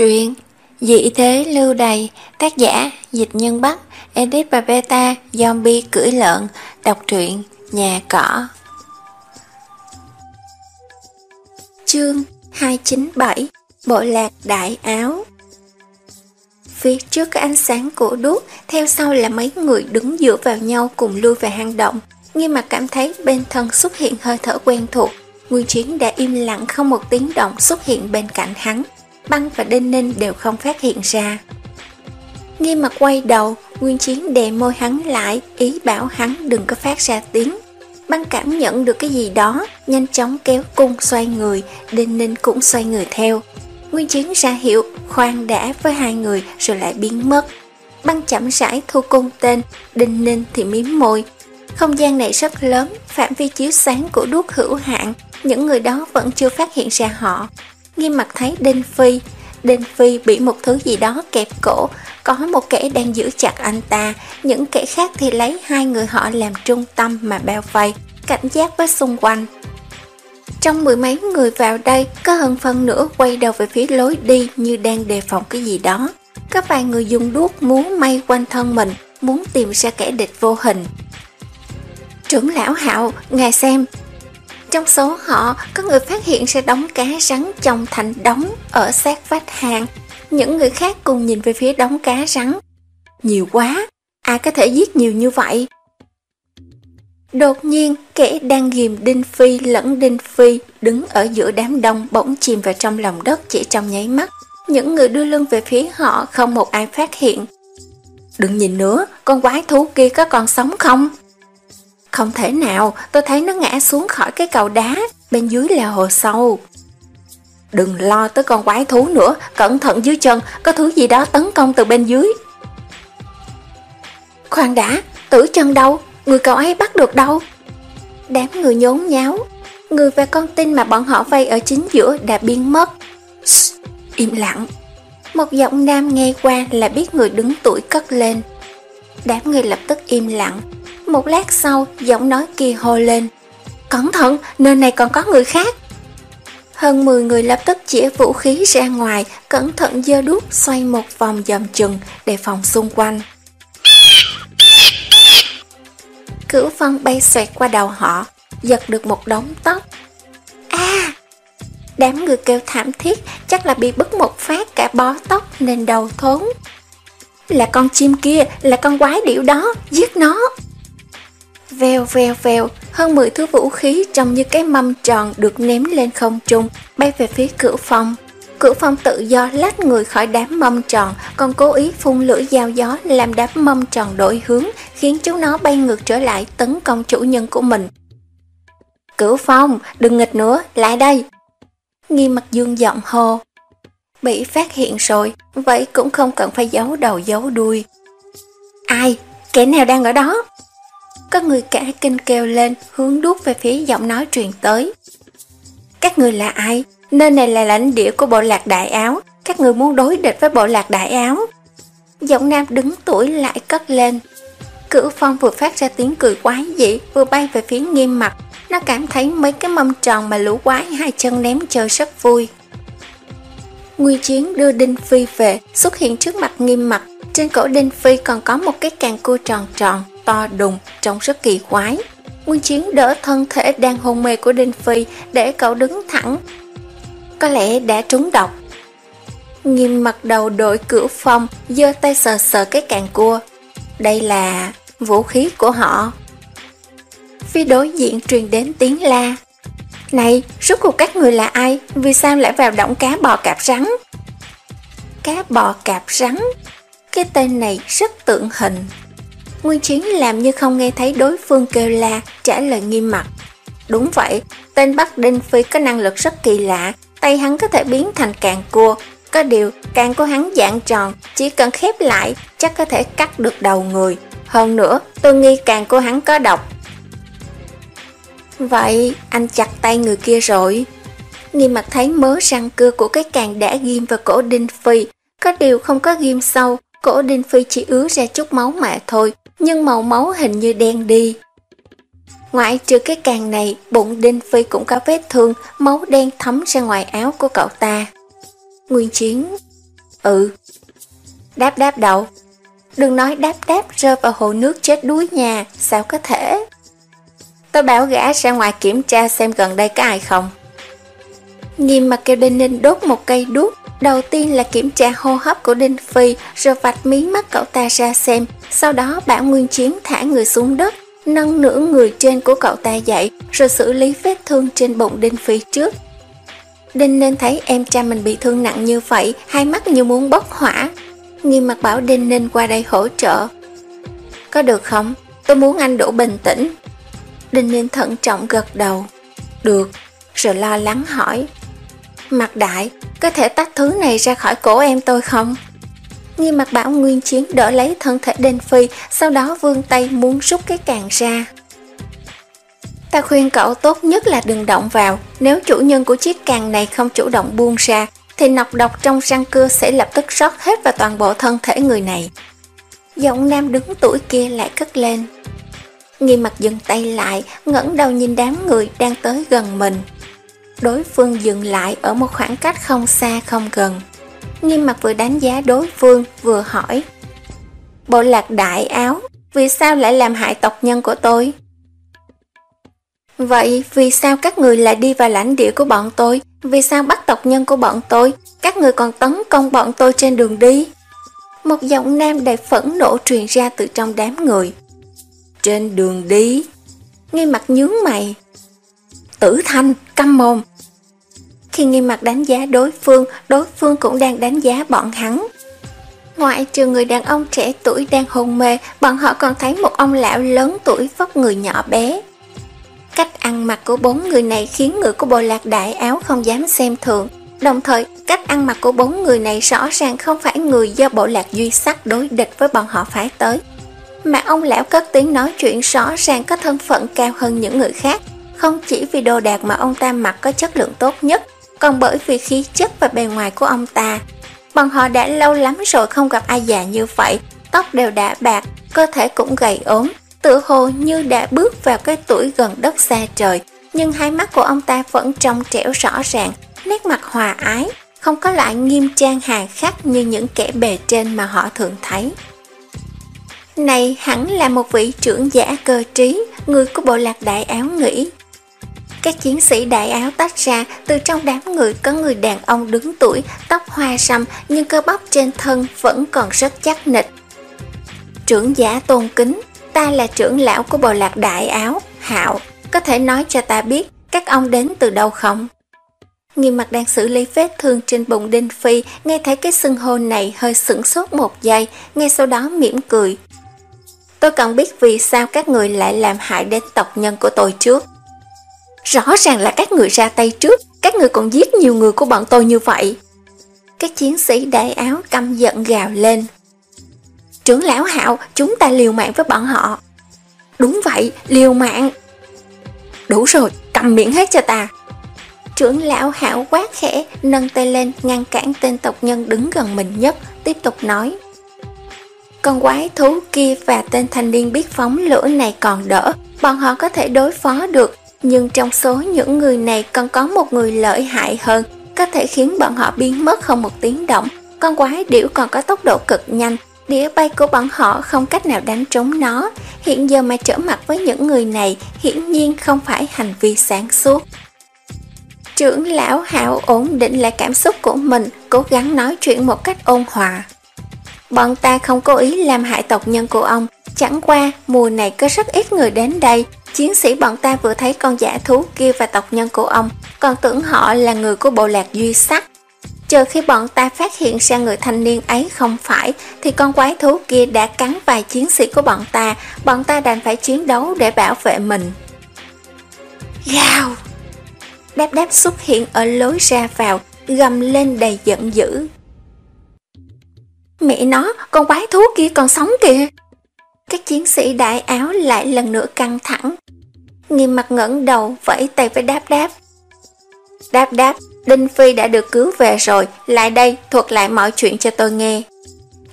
Truyện Dị thế, lưu đầy Tác giả, Dịch Nhân Bắc Edit và Beta Zombie cưỡi lợn, Đọc truyện Nhà cỏ. Chương 297 Bộ lạc đại áo. Phía trước cái ánh sáng của đuốc, Theo sau là mấy người đứng dựa vào nhau Cùng lui về hang động. Nghiêm mặt cảm thấy bên thân xuất hiện hơi thở quen thuộc. Nguyên Chiến đã im lặng không một tiếng động xuất hiện bên cạnh hắn. Băng và Đinh Ninh đều không phát hiện ra. Nghiêm mặt quay đầu, Nguyên Chiến đè môi hắn lại, ý bảo hắn đừng có phát ra tiếng. Băng cảm nhận được cái gì đó, nhanh chóng kéo cung xoay người, Đinh Ninh cũng xoay người theo. Nguyên Chiến ra hiệu, khoan đã với hai người rồi lại biến mất. Băng chậm rãi thu cung tên, Đinh Ninh thì miếm môi. Không gian này rất lớn, phạm vi chiếu sáng của đuốc hữu hạn, những người đó vẫn chưa phát hiện ra họ, Nghiêm mặt thấy Đinh Phi. Đinh Phi bị một thứ gì đó kẹp cổ. Có một kẻ đang giữ chặt anh ta. Những kẻ khác thì lấy hai người họ làm trung tâm mà bao vây. Cảnh giác với xung quanh. Trong mười mấy người vào đây Có hơn phân nửa quay đầu về phía lối đi Như đang đề phòng cái gì đó. Có vài người dùng đuốc muốn may quanh thân mình Muốn tìm ra kẻ địch vô hình. Trưởng lão hạo, ngài xem trong số họ, có người phát hiện ra đống cá rắn chồng thành đống ở sát vách hàng. Những người khác cùng nhìn về phía đống cá rắn. Nhiều quá, ai có thể giết nhiều như vậy? Đột nhiên, kẻ đang ghim Đinh Phi lẫn Đinh Phi đứng ở giữa đám đông bỗng chìm vào trong lòng đất chỉ trong nháy mắt. Những người đưa lưng về phía họ không một ai phát hiện. Đừng nhìn nữa, con quái thú kia có còn sống không? Không thể nào, tôi thấy nó ngã xuống khỏi cái cầu đá, bên dưới là hồ sâu. Đừng lo tới con quái thú nữa, cẩn thận dưới chân, có thứ gì đó tấn công từ bên dưới. Khoan đã, tử chân đâu, người cậu ấy bắt được đâu? Đám người nhốn nháo, người và con tin mà bọn họ vây ở chính giữa đã biến mất. Shh, im lặng. Một giọng nam nghe qua là biết người đứng tuổi cất lên. Đám người lập tức im lặng, một lát sau, giọng nói kia hô lên. Cẩn thận, nơi này còn có người khác. Hơn 10 người lập tức chĩa vũ khí ra ngoài, cẩn thận dơ đuốc xoay một vòng dầm chừng để phòng xung quanh. Cửu phân bay xoẹt qua đầu họ, giật được một đống tóc. a Đám người kêu thảm thiết, chắc là bị bứt một phát cả bó tóc nên đầu thốn. Là con chim kia, là con quái điểu đó, giết nó veo veo veo hơn 10 thứ vũ khí trông như cái mâm tròn được ném lên không trung, bay về phía cửa phòng. Cửa phòng tự do lách người khỏi đám mâm tròn, còn cố ý phun lửa dao gió làm đám mâm tròn đổi hướng, khiến chúng nó bay ngược trở lại tấn công chủ nhân của mình. Cửu phong, đừng nghịch nữa, lại đây. Nghi mặt dương giọng hô. Bị phát hiện rồi, vậy cũng không cần phải giấu đầu giấu đuôi. Ai? Kẻ nào đang ở đó? Có người cả kinh kêu lên hướng đuốc về phía giọng nói truyền tới. Các người là ai? Nơi này là lãnh địa của bộ lạc đại áo. Các người muốn đối địch với bộ lạc đại áo. Giọng nam đứng tuổi lại cất lên. Cửu phong vừa phát ra tiếng cười quái dị vừa bay về phía nghiêm mặt. Nó cảm thấy mấy cái mâm tròn mà lũ quái hai chân ném chơi rất vui. Nguy chiến đưa Đinh Phi về, xuất hiện trước mặt nghiêm mặt. Trên cổ Đinh Phi còn có một cái càng cua tròn tròn, to đùng, trông rất kỳ quái. Nguyên Chiến đỡ thân thể đang hôn mê của Đinh Phi để cậu đứng thẳng. Có lẽ đã trúng độc. Nghiêm mặt đầu đội cửa phong, giơ tay sờ sờ cái càng cua. Đây là vũ khí của họ. Phía đối diện truyền đến tiếng la. Này, rốt cuộc các người là ai? Vì sao lại vào động cá bò cạp rắn? Cá bò cạp rắn? Cái tên này rất tượng hình. Nguyên Chiến làm như không nghe thấy đối phương kêu la, trả lời nghiêm mặt. Đúng vậy, tên Bắc Đinh Phi có năng lực rất kỳ lạ, tay hắn có thể biến thành càng cua. Có điều, càng của hắn dạng tròn, chỉ cần khép lại, chắc có thể cắt được đầu người. Hơn nữa, tôi nghi càng của hắn có độc. Vậy, anh chặt tay người kia rồi. Nghiêm mặt thấy mớ răng cưa của cái càng đã ghim vào cổ Đinh Phi, có điều không có ghim sâu, cổ Đinh Phi chỉ ứa ra chút máu mà thôi, nhưng màu máu hình như đen đi. Ngoại trừ cái càng này, bụng Đinh Phi cũng có vết thương, máu đen thấm ra ngoài áo của cậu ta. Nguyên Chiến, Ừ. Đáp đáp đầu. Đừng nói đáp đáp rơi vào hồ nước chết đuối nhà, sao có thể? Tôi bảo gã ra ngoài kiểm tra xem gần đây có ai không. Nghiêm mặt kêu Đinh Ninh đốt một cây đuốc, đầu tiên là kiểm tra hô hấp của Đinh Phi, rồi vạch mí mắt cậu ta ra xem, sau đó bảo Nguyên Chiến thả người xuống đất, nâng nửa người trên của cậu ta dậy, rồi xử lý vết thương trên bụng Đinh Phi trước. Đinh Ninh thấy em trai mình bị thương nặng như vậy, hai mắt như muốn bốc hỏa. Nghiêm mặt bảo Đinh Ninh qua đây hỗ trợ. Có được không? Tôi muốn anh đủ bình tĩnh. Đinh Ninh thận trọng gật đầu. Được, rồi lo lắng hỏi. Mặt đại, có thể tách thứ này ra khỏi cổ em tôi không? Nghi mặt bảo Nguyên Chiến đỡ lấy thân thể Đinh Phi, sau đó vươn tay muốn rút cái càng ra. Ta khuyên cậu tốt nhất là đừng động vào, nếu chủ nhân của chiếc càng này không chủ động buông ra, thì nọc độc trong răng cưa sẽ lập tức rót hết vào toàn bộ thân thể người này. Giọng nam đứng tuổi kia lại cất lên. Nghi mặt dừng tay lại, ngẩng đầu nhìn đám người đang tới gần mình. Đối phương dừng lại ở một khoảng cách không xa không gần. Nghiêm mặt vừa đánh giá đối phương vừa hỏi Bộ lạc đại áo Vì sao lại làm hại tộc nhân của tôi? Vậy vì sao các người lại đi vào lãnh địa của bọn tôi? Vì sao bắt tộc nhân của bọn tôi? Các người còn tấn công bọn tôi trên đường đi? Một giọng nam đầy phẫn nộ truyền ra từ trong đám người. Trên đường đi? Ngay mặt nhướng mày. Tử thanh, căm mồm, khi nghiêm mặt đánh giá đối phương, đối phương cũng đang đánh giá bọn hắn. Ngoại trừ người đàn ông trẻ tuổi đang hôn mê, bọn họ còn thấy một ông lão lớn tuổi vóc người nhỏ bé. Cách ăn mặc của bốn người này khiến người của bộ lạc đại áo không dám xem thường. Đồng thời, cách ăn mặc của bốn người này rõ ràng không phải người do bộ lạc duy sắc đối địch với bọn họ phải tới. Mà ông lão cất tiếng nói chuyện rõ ràng có thân phận cao hơn những người khác, không chỉ vì đồ đạc mà ông ta mặc có chất lượng tốt nhất, còn bởi vì khí chất và bề ngoài của ông ta. Bọn họ đã lâu lắm rồi không gặp ai già như vậy, tóc đều đã bạc, cơ thể cũng gầy ốm, tự hồ như đã bước vào cái tuổi gần đất xa trời, nhưng hai mắt của ông ta vẫn trong trẻo rõ ràng, nét mặt hòa ái, không có loại nghiêm trang hà khắc như những kẻ bề trên mà họ thường thấy. Này hẳn là một vị trưởng giả cơ trí, người của bộ lạc đại áo nghĩ. Các chiến sĩ đại áo tách ra, từ trong đám người có người đàn ông đứng tuổi, tóc hoa râm nhưng cơ bắp trên thân vẫn còn rất chắc nịch. Trưởng giả tôn kính, ta là trưởng lão của bộ lạc đại áo, Hạo, có thể nói cho ta biết các ông đến từ đâu không? Nghiêm mặt đang xử lý vết thương trên bụng Đinh Phi, nghe thấy cái xưng hô này hơi sửng sốt một giây, ngay sau đó mỉm cười. Tôi cần biết vì sao các người lại làm hại đến tộc nhân của tôi trước. Rõ ràng là các người ra tay trước, các người còn giết nhiều người của bọn tôi như vậy. Các chiến sĩ đại áo căm giận gào lên. Trưởng lão hạo, chúng ta liều mạng với bọn họ. Đúng vậy, liều mạng. Đủ rồi, cầm miệng hết cho ta. Trưởng lão hạo quát khẽ, nâng tay lên ngăn cản tên tộc nhân đứng gần mình nhất, tiếp tục nói. Con quái thú kia và tên thanh niên biết phóng lửa này còn đỡ, bọn họ có thể đối phó được, nhưng trong số những người này còn có một người lợi hại hơn, có thể khiến bọn họ biến mất không một tiếng động. Con quái điểu còn có tốc độ cực nhanh, đĩa bay của bọn họ không cách nào đánh trúng nó. Hiện giờ mà trở mặt với những người này hiển nhiên không phải hành vi sáng suốt. Trưởng lão hạo ổn định lại cảm xúc của mình, cố gắng nói chuyện một cách ôn hòa. Bọn ta không cố ý làm hại tộc nhân của ông, chẳng qua mùa này có rất ít người đến đây, Chiến sĩ bọn ta vừa thấy con giả thú kia và tộc nhân của ông, còn tưởng họ là người của bộ lạc duy sắc. Chờ khi bọn ta phát hiện ra người thanh niên ấy không phải, thì con quái thú kia đã cắn vài chiến sĩ của bọn ta, bọn ta đành phải chiến đấu để bảo vệ mình. Gào! Đáp đáp xuất hiện ở lối ra vào, gầm lên đầy giận dữ. Mẹ nó, con quái thú kia còn sống kìa! Các chiến sĩ đại áo lại lần nữa căng thẳng. Nghiêm mặt ngẩng đầu vẫy tay với đáp đáp. Đáp đáp, Đinh Phi đã được cứu về rồi, lại đây thuật lại mọi chuyện cho tôi nghe.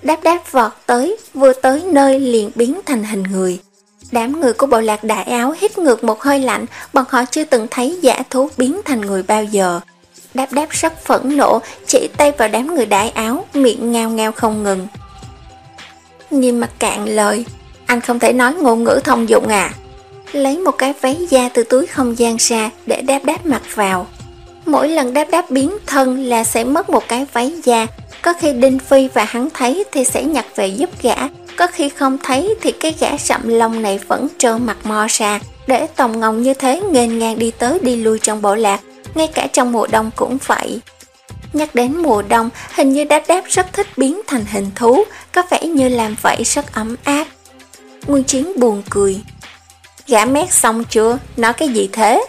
Đáp đáp vọt tới, vừa tới nơi liền biến thành hình người. Đám người của bộ lạc đại áo hít ngược một hơi lạnh, bọn họ chưa từng thấy giả thú biến thành người bao giờ. Đáp đáp rất phẫn nộ, chỉ tay vào đám người đại áo, miệng ngao ngao không ngừng. Nghiêm mặt cạn lời, anh không thể nói ngôn ngữ thông dụng à. Lấy một cái váy da từ túi không gian ra để đáp đáp mặc vào. Mỗi lần đáp đáp biến thân là sẽ mất một cái váy da, có khi Đinh Phi và hắn thấy thì sẽ nhặt về giúp gã, có khi không thấy thì cái gã sậm lông này vẫn trơ mặt mò ra, để tòng ngồng như thế nghênh ngang đi tới đi lui trong bộ lạc, ngay cả trong mùa đông cũng vậy. Nhắc đến mùa đông, hình như đáp đáp rất thích biến thành hình thú, có vẻ như làm vậy rất ấm áp. Nguyên Chiến buồn cười. Gã mét xong chưa? Nói cái gì thế?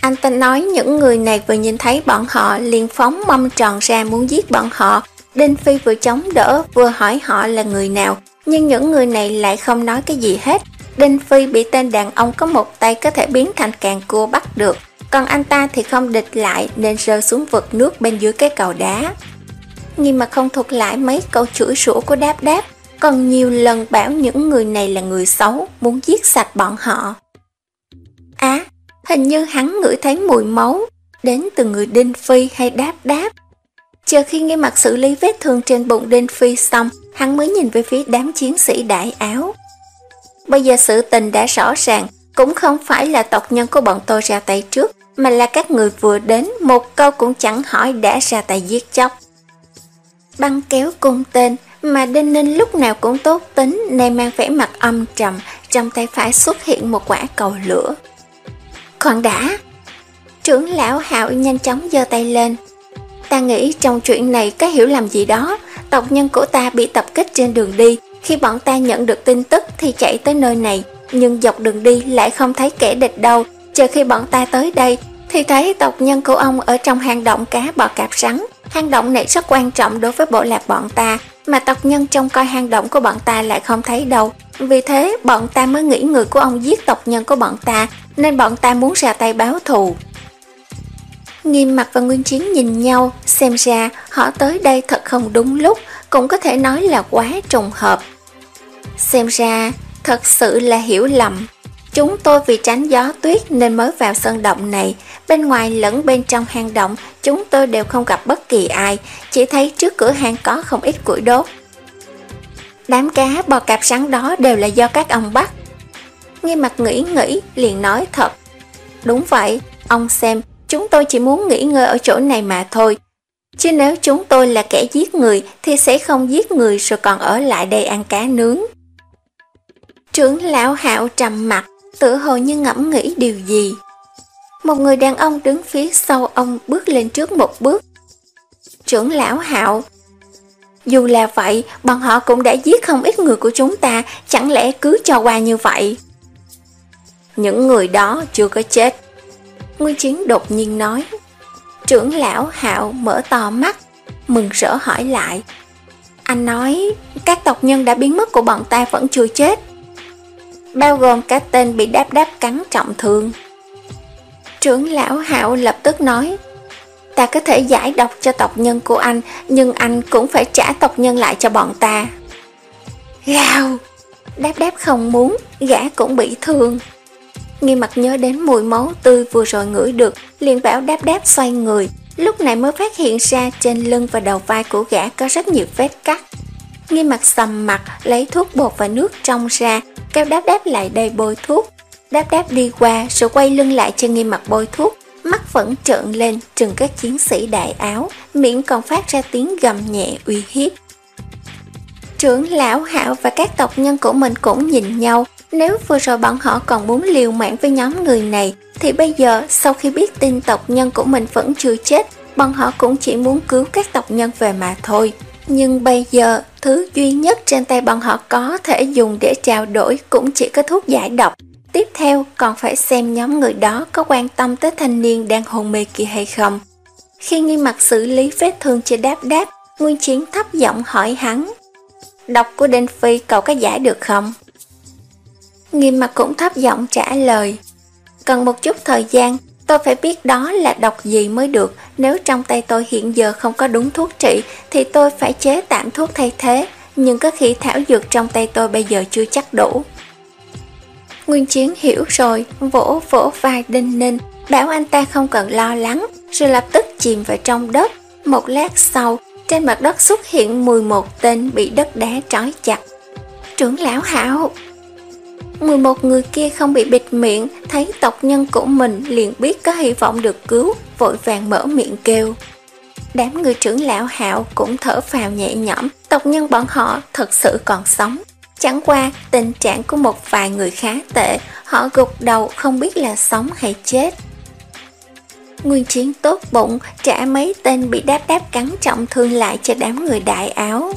Anh ta nói những người này vừa nhìn thấy bọn họ liền phóng mâm tròn ra muốn giết bọn họ. Đinh Phi vừa chống đỡ vừa hỏi họ là người nào, nhưng những người này lại không nói cái gì hết. Đinh Phi bị tên đàn ông có một tay có thể biến thành càng cua bắt được, còn anh ta thì không địch lại nên rơi xuống vực nước bên dưới cái cầu đá. Nhưng mà không thuộc lại mấy câu chửi sủa của đáp đáp, còn nhiều lần bảo những người này là người xấu, muốn giết sạch bọn họ. Á, hình như hắn ngửi thấy mùi máu, đến từ người Đinh Phi hay đáp đáp. Chờ khi nghe mặt xử lý vết thương trên bụng Đinh Phi xong, hắn mới nhìn về phía đám chiến sĩ đại áo. Bây giờ sự tình đã rõ ràng, cũng không phải là tộc nhân của bọn tôi ra tay trước, mà là các người vừa đến, một câu cũng chẳng hỏi đã ra tay giết chóc. Băng kéo cung tên, mà Đinh Ninh lúc nào cũng tốt tính nên mang vẻ mặt âm trầm, trong tay phải xuất hiện một quả cầu lửa. Khoan đã! Trưởng lão hạo nhanh chóng giơ tay lên. Ta nghĩ trong chuyện này có hiểu làm gì đó, tộc nhân của ta bị tập kích trên đường đi, khi bọn ta nhận được tin tức thì chạy tới nơi này, nhưng dọc đường đi lại không thấy kẻ địch đâu, chờ khi bọn ta tới đây thì thấy tộc nhân của ông ở trong hang động cá bò cạp rắn. Hang động này rất quan trọng đối với bộ lạc bọn ta, mà tộc nhân trong coi hang động của bọn ta lại không thấy đâu. Vì thế, bọn ta mới nghĩ người của ông giết tộc nhân của bọn ta, nên bọn ta muốn ra tay báo thù. Nghiêm mặt và Nguyên Chiến nhìn nhau, xem ra họ tới đây thật không đúng lúc, cũng có thể nói là quá trùng hợp. Xem ra, thật sự là hiểu lầm. Chúng tôi vì tránh gió tuyết nên mới vào sân động này, bên ngoài lẫn bên trong hang động chúng tôi đều không gặp bất kỳ ai, chỉ thấy trước cửa hang có không ít củi đốt. Đám cá bò cạp sắn đó đều là do các ông bắt. Nghe mặt nghĩ nghĩ, liền nói thật. Đúng vậy, ông xem, chúng tôi chỉ muốn nghỉ ngơi ở chỗ này mà thôi. Chứ nếu chúng tôi là kẻ giết người thì sẽ không giết người rồi còn ở lại đây ăn cá nướng. Trưởng lão hạo trầm mặt, tự hồ như ngẫm nghĩ điều gì. Một người đàn ông đứng phía sau ông bước lên trước một bước. Trưởng lão hạo Dù là vậy, bọn họ cũng đã giết không ít người của chúng ta, chẳng lẽ cứ cho qua như vậy? Những người đó chưa có chết. Nguyên Chiến đột nhiên nói. Trưởng lão hạo mở to mắt, mừng rỡ hỏi lại. Anh nói, các tộc nhân đã biến mất của bọn ta vẫn chưa chết. Bao gồm cả tên bị đáp đáp cắn trọng thương. Trưởng lão Hạo lập tức nói, Ta có thể giải độc cho tộc nhân của anh, Nhưng anh cũng phải trả tộc nhân lại cho bọn ta. Gào! Đáp đáp không muốn, Gã cũng bị thương. Nghi mặt nhớ đến mùi máu tươi vừa rồi ngửi được, liền bảo đáp đáp xoay người. Lúc này mới phát hiện ra trên lưng và đầu vai của gã có rất nhiều vết cắt. Nghi mặt sầm mặt lấy thuốc bột và nước trong ra Kéo đáp đáp lại đầy bôi thuốc. Đáp đáp đi qua rồi quay lưng lại cho nghi mặt bôi thuốc. Mắt vẫn trợn lên trừng các chiến sĩ đại áo. Miệng còn phát ra tiếng gầm nhẹ uy hiếp. Trưởng lão hạo và các tộc nhân của mình cũng nhìn nhau. Nếu vừa rồi bọn họ còn muốn liều mạng với nhóm người này Thì bây giờ sau khi biết tin tộc nhân của mình vẫn chưa chết Bọn họ cũng chỉ muốn cứu các tộc nhân về mà thôi. Nhưng bây giờ, thứ duy nhất trên tay bọn họ có thể dùng để trao đổi cũng chỉ có thuốc giải độc. Tiếp theo còn phải xem nhóm người đó có quan tâm tới thanh niên đang hôn mê kia hay không. Khi nghi mặt xử lý vết thương chưa đáp đáp, Nguyên Chiến thấp giọng hỏi hắn. Độc của Đinh Phi cậu có giải được không? Nghi mặt cũng thấp giọng trả lời. Cần một chút thời gian, tôi phải biết đó là độc gì mới được. Nếu trong tay tôi hiện giờ không có đúng thuốc trị, thì tôi phải chế tạm thuốc thay thế. Nhưng có khi thảo dược trong tay tôi bây giờ chưa chắc đủ. Nguyên Chiến hiểu rồi, vỗ vỗ vai Đinh Ninh, bảo anh ta không cần lo lắng, rồi lập tức chìm vào trong đất. Một lát sau, trên mặt đất xuất hiện 11 tên bị đất đá trói chặt. Trưởng lão hảo 11 người kia không bị bịt miệng, thấy tộc nhân của mình liền biết có hy vọng được cứu, vội vàng mở miệng kêu. Đám người trưởng lão hạo cũng thở phào nhẹ nhõm, tộc nhân bọn họ thật sự còn sống. Chẳng qua, tình trạng của một vài người khá tệ, họ gục đầu không biết là sống hay chết. Nguyên chiến tốt bụng trả mấy tên bị đáp đáp cắn trọng thương lại cho đám người đại áo.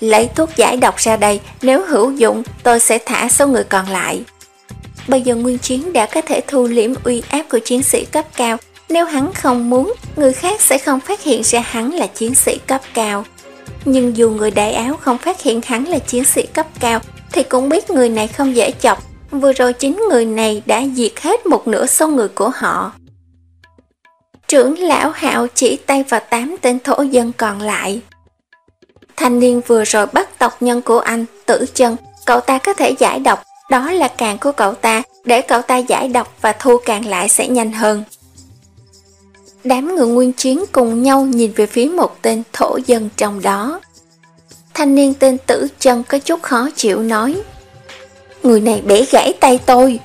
Lấy thuốc giải độc ra đây, nếu hữu dụng tôi sẽ thả số người còn lại. Bây giờ Nguyên Chiến đã có thể thu liễm uy áp của chiến sĩ cấp cao. Nếu hắn không muốn, người khác sẽ không phát hiện ra hắn là chiến sĩ cấp cao. Nhưng dù người đại áo không phát hiện hắn là chiến sĩ cấp cao, thì cũng biết người này không dễ chọc. Vừa rồi chính người này đã diệt hết một nửa số người của họ. Trưởng lão hạo chỉ tay vào tám tên thổ dân còn lại. Thanh niên vừa rồi bắt tộc nhân của anh, tử chân, cậu ta có thể giải độc, đó là càng của cậu ta, để cậu ta giải độc và thu càng lại sẽ nhanh hơn. Đám người nguyên chiến cùng nhau nhìn về phía một tên thổ dân trong đó. Thanh niên tên tử chân có chút khó chịu nói Người này bể gãy tay tôi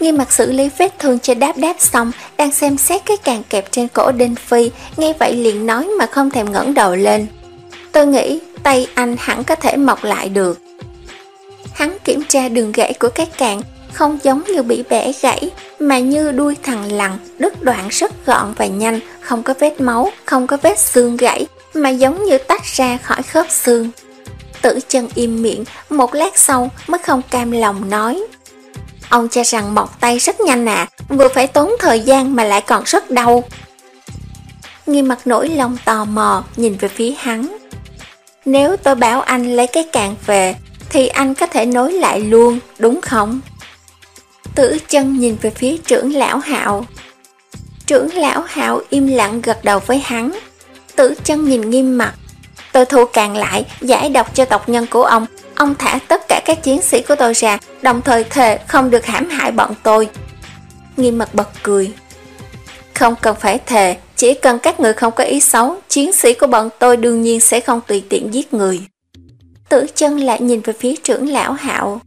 Nghi mặt xử lý vết thương cho đáp đáp xong Đang xem xét cái càng kẹp trên cổ Đinh Phi Nghe vậy liền nói mà không thèm ngẩng đầu lên Tôi nghĩ tay anh hẳn có thể mọc lại được. Hắn kiểm tra đường gãy của cái càng, không giống như bị bẻ gãy, mà như đuôi thằng lằn, đứt đoạn rất gọn và nhanh, không có vết máu, không có vết xương gãy, mà giống như tách ra khỏi khớp xương. Tử chân im miệng, một lát sau mới không cam lòng nói. Ông cho rằng mọc tay rất nhanh à, vừa phải tốn thời gian mà lại còn rất đau. Nghi mặt nổi lòng tò mò nhìn về phía hắn. Nếu tôi bảo anh lấy cái càng về, thì anh có thể nối lại luôn, đúng không? Tử chân nhìn về phía trưởng lão hạo. Trưởng lão hạo im lặng gật đầu với hắn. Tử chân nhìn nghiêm mặt. Tôi thu càng lại, giải độc cho tộc nhân của ông. Ông thả tất cả các chiến sĩ của tôi ra, đồng thời thề không được hãm hại bọn tôi. Nghiêm mặt bật cười. Không cần phải thề, chỉ cần các người không có ý xấu, chiến sĩ của bọn tôi đương nhiên sẽ không tùy tiện giết người. Tử chân lại nhìn về phía trưởng lão hạo.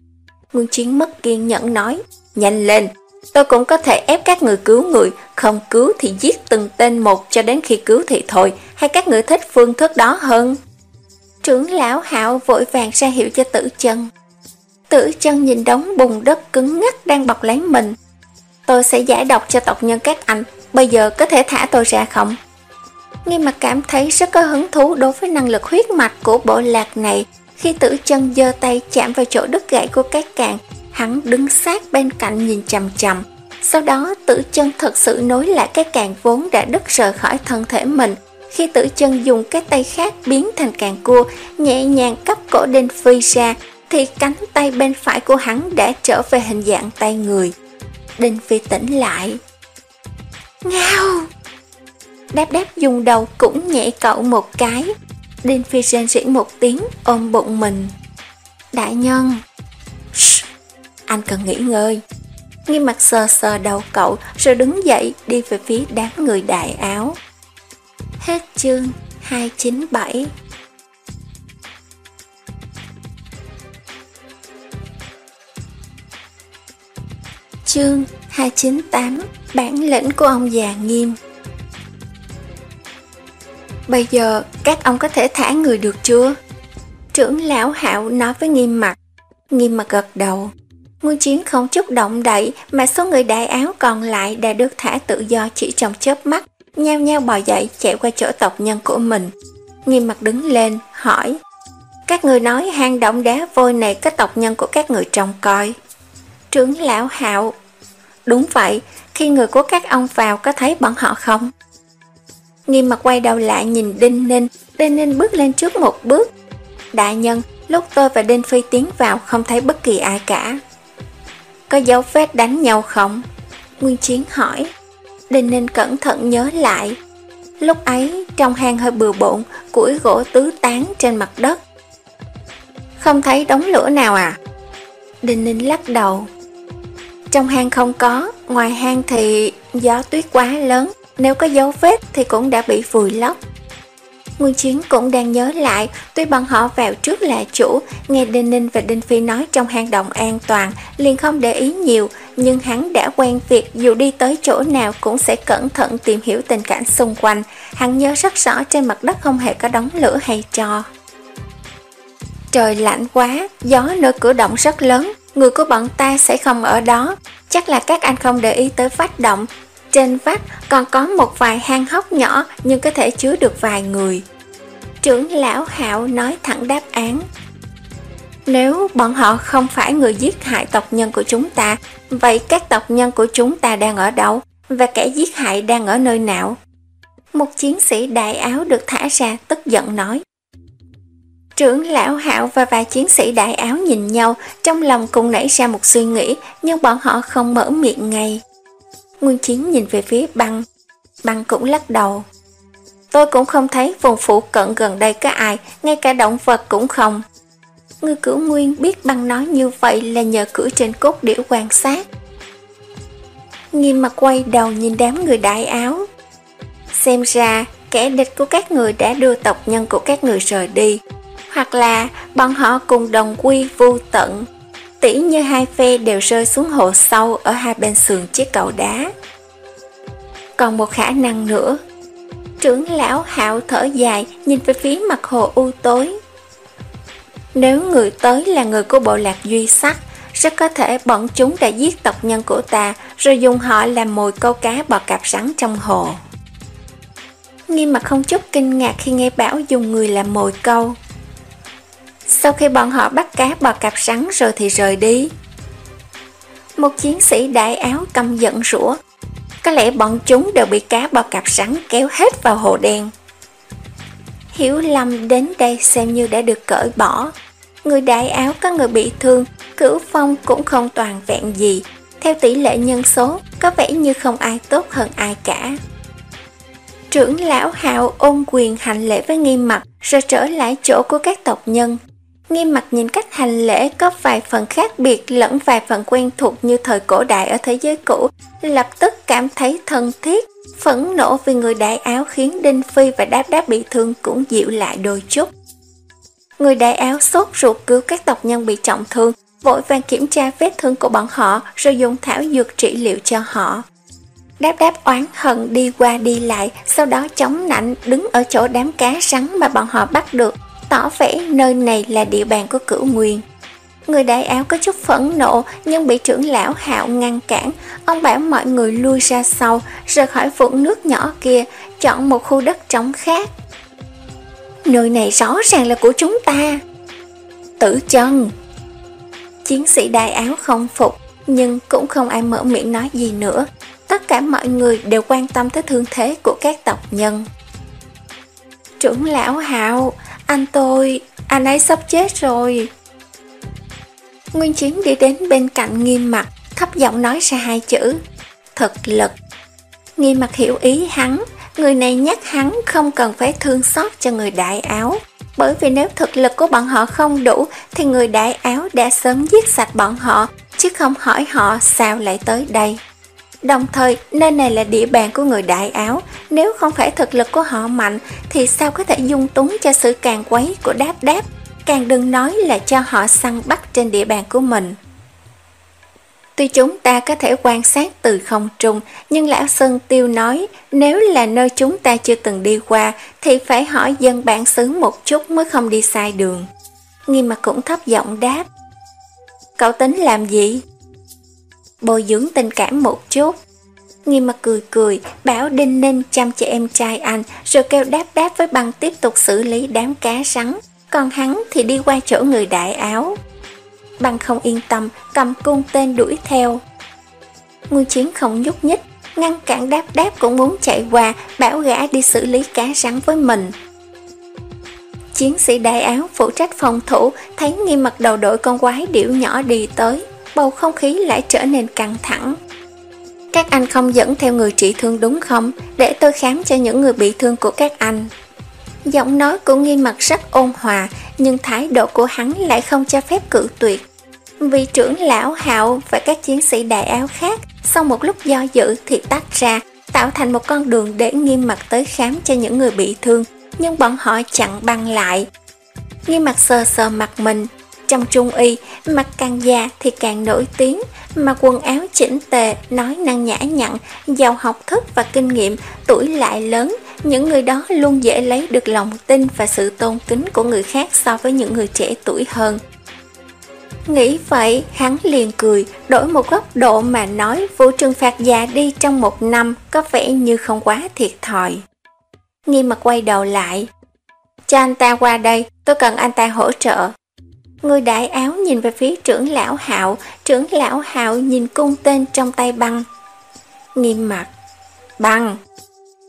Nguyên chiến mất kiên nhẫn nói, nhanh lên, tôi cũng có thể ép các người cứu người, không cứu thì giết từng tên một cho đến khi cứu thì thôi, hay các người thích phương thức đó hơn. Trưởng lão hạo vội vàng ra hiệu cho tử chân. Tử chân nhìn đống bùn đất cứng ngắc đang bọc lấy mình. Tôi sẽ giải độc cho tộc nhân các anh, bây giờ có thể thả tôi ra không? Nghiêm mặt cảm thấy rất có hứng thú đối với năng lực huyết mạch của bộ lạc này. Khi tử chân giơ tay chạm vào chỗ đứt gãy của cái càng, hắn đứng sát bên cạnh nhìn chầm chầm. Sau đó tử chân thật sự nối lại cái càng vốn đã đứt rời khỏi thân thể mình. Khi tử chân dùng cái tay khác biến thành càng cua, nhẹ nhàng cắp cổ đinh phi ra, thì cánh tay bên phải của hắn đã trở về hình dạng tay người. Đinh Phi tỉnh lại, Ngao! Đáp đáp dùng đầu cũng nhẹ cậu một cái. Đinh Phi Sơn sĩ một tiếng ôm bụng mình. Đại nhân! Shh, anh cần nghỉ ngơi. Nghiêm mặt sờ sờ đầu cậu rồi đứng dậy đi về phía đám người đại áo. Hết chương 297 Chương 298 Bản lĩnh của ông già nghiêm. Bây giờ, các ông có thể thả người được chưa? Trưởng lão hạo nói với nghiêm mặt. Nghiêm mặt gật đầu. Nguyên chiến không chút động đậy mà số người đại áo còn lại đã được thả tự do chỉ trong chớp mắt, nhao nhao bò dậy chạy qua chỗ tộc nhân của mình. Nghiêm mặt đứng lên, hỏi. Các người nói hang động đá vôi này có tộc nhân của các người trông coi. Trưởng lão hạo Đúng vậy, khi người của các ông vào có thấy bọn họ không? Nghiêm mặt quay đầu lại nhìn Đinh Ninh, Đinh Ninh bước lên trước một bước. Đại nhân, lúc tôi và Đinh Phi tiến vào không thấy bất kỳ ai cả. Có dấu vết đánh nhau không? Nguyên Chiến hỏi. Đinh Ninh cẩn thận nhớ lại. Lúc ấy, trong hang hơi bừa bộn, củi gỗ tứ tán trên mặt đất. Không thấy đống lửa nào à? Đinh Ninh lắc đầu. Trong hang không có, ngoài hang thì gió tuyết quá lớn, nếu có dấu vết thì cũng đã bị vùi lấp. Nguyên Chiến cũng đang nhớ lại, tuy bọn họ vào trước là chủ, nghe Đinh Ninh và Đinh Phi nói trong hang động an toàn, liền không để ý nhiều, nhưng hắn đã quen việc dù đi tới chỗ nào cũng sẽ cẩn thận tìm hiểu tình cảnh xung quanh. Hắn nhớ rất rõ trên mặt đất không hề có đống lửa hay trò. Trời lạnh quá, gió nơi cửa động rất lớn, người của bọn ta sẽ không ở đó. Chắc là các anh không để ý tới vách động, trên vách còn có một vài hang hốc nhỏ nhưng có thể chứa được vài người. Trưởng lão Hạo nói thẳng đáp án. Nếu bọn họ không phải người giết hại tộc nhân của chúng ta, vậy các tộc nhân của chúng ta đang ở đâu? Và kẻ giết hại đang ở nơi nào? Một chiến sĩ đại áo được thả ra tức giận nói. Trưởng lão Hạo và vài chiến sĩ đại áo nhìn nhau, trong lòng cùng nảy ra một suy nghĩ, nhưng bọn họ không mở miệng ngay. Nguyên Chiến nhìn về phía băng, băng cũng lắc đầu. Tôi cũng không thấy vùng phụ cận gần đây có ai, ngay cả động vật cũng không. Ngư cửu nguyên biết băng nói như vậy là nhờ cửa trên cốt điểu quan sát. Nghiêm mặt quay đầu nhìn đám người đại áo. Xem ra, kẻ địch của các người đã đưa tộc nhân của các người rời đi. Hoặc là bọn họ cùng đồng quy vô tận tỉ như hai phe đều rơi xuống hồ sâu ở hai bên sườn chiếc cầu đá. Còn một khả năng nữa. Trưởng lão hạo thở dài nhìn về phía mặt hồ u tối. Nếu người tới là người của bộ lạc duy sắc, rất có thể bọn chúng đã giết tộc nhân của ta rồi dùng họ làm mồi câu cá bò cạp rắn trong hồ. Nghiêm mặt không chút kinh ngạc khi nghe bảo dùng người làm mồi câu. Sau khi bọn họ bắt cá bò cạp rắn rồi thì rời đi. Một chiến sĩ đại áo cầm giận rủa. Có lẽ bọn chúng đều bị cá bò cạp rắn kéo hết vào hồ đen. Hiểu lầm đến đây xem như đã được cởi bỏ. Người đại áo có người bị thương, cửu phong cũng không toàn vẹn gì. Theo tỷ lệ nhân số, có vẻ như không ai tốt hơn ai cả. Trưởng lão hào ôn quyền hành lễ với nghiêm mặt rồi trở lại chỗ của các tộc nhân. Nghiêm mặt nhìn cách hành lễ có vài phần khác biệt lẫn vài phần quen thuộc như thời cổ đại ở thế giới cũ, lập tức cảm thấy thân thiết, phẫn nộ vì người đại áo khiến Đinh Phi và Đáp Đáp bị thương cũng dịu lại đôi chút. Người đại áo sốt ruột cứu các tộc nhân bị trọng thương, vội vàng kiểm tra vết thương của bọn họ rồi dùng thảo dược trị liệu cho họ. Đáp đáp oán hận đi qua đi lại, sau đó chống nạnh đứng ở chỗ đám cá rắn mà bọn họ bắt được, tỏ vẻ nơi này là địa bàn của cửu nguyên. Người đại áo có chút phẫn nộ nhưng bị trưởng lão hạo ngăn cản. Ông bảo mọi người lui ra sau, rời khỏi vũng nước nhỏ kia, chọn một khu đất trống khác. Nơi này rõ ràng là của chúng ta. Tử chân. Chiến sĩ đại áo không phục, nhưng cũng không ai mở miệng nói gì nữa. Tất cả mọi người đều quan tâm tới thương thế của các tộc nhân. Trưởng lão hạo, anh tôi, anh ấy sắp chết rồi. Nguyên Chiến đi đến bên cạnh nghiêm mặt, thấp giọng nói ra hai chữ, thực lực. Nghiêm mặt hiểu ý hắn, người này nhắc hắn không cần phải thương xót cho người đại áo. Bởi vì nếu thực lực của bọn họ không đủ thì người đại áo đã sớm giết sạch bọn họ, chứ không hỏi họ sao lại tới đây. Đồng thời, nơi này là địa bàn của người đại áo, nếu không phải thực lực của họ mạnh thì sao có thể dung túng cho sự càng quấy của đáp đáp, càng đừng nói là cho họ săn bắt trên địa bàn của mình. Tuy chúng ta có thể quan sát từ không trung, nhưng Lão Sơn Tiêu nói nếu là nơi chúng ta chưa từng đi qua thì phải hỏi dân bản xứ một chút mới không đi sai đường. nghi mặt cũng thấp giọng đáp. Cậu tính làm gì? Bồi dưỡng tình cảm một chút. Nghiêm mặt cười cười, bảo Đinh Ninh chăm cho em trai anh, rồi kêu đáp đáp với băng tiếp tục xử lý đám cá rắn, còn hắn thì đi qua chỗ người đại áo. Băng không yên tâm, cầm cung tên đuổi theo. Nguyên chiến không nhúc nhích, ngăn cản đáp đáp cũng muốn chạy qua, bảo gã đi xử lý cá rắn với mình. Chiến sĩ đại áo phụ trách phòng thủ, thấy nghi mặt đầu đội con quái điểu nhỏ đi tới, bầu không khí lại trở nên căng thẳng. Các anh không dẫn theo người trị thương đúng không? Để tôi khám cho những người bị thương của các anh. Giọng nói của nghi mặt rất ôn hòa, nhưng thái độ của hắn lại không cho phép cự tuyệt. vị trưởng lão hạo và các chiến sĩ đại áo khác sau một lúc do dự thì tách ra, tạo thành một con đường để nghiêm mặt tới khám cho những người bị thương, nhưng bọn họ chặn băng lại. Nghiêm mặt sờ sờ mặt mình, trong trung y, mặt càng già thì càng nổi tiếng, mà quần áo chỉnh tề, nói năng nhã nhặn, giàu học thức và kinh nghiệm, tuổi lại lớn, những người đó luôn dễ lấy được lòng tin và sự tôn kính của người khác so với những người trẻ tuổi hơn. Nghĩ vậy, hắn liền cười, đổi một góc độ mà nói vụ trừng phạt già đi trong một năm có vẻ như không quá thiệt thòi. Nghi mặt quay đầu lại. Cho anh ta qua đây, tôi cần anh ta hỗ trợ. Người đại áo nhìn về phía trưởng lão hạo, trưởng lão hạo nhìn cung tên trong tay băng. Nghiêm mặt. Băng.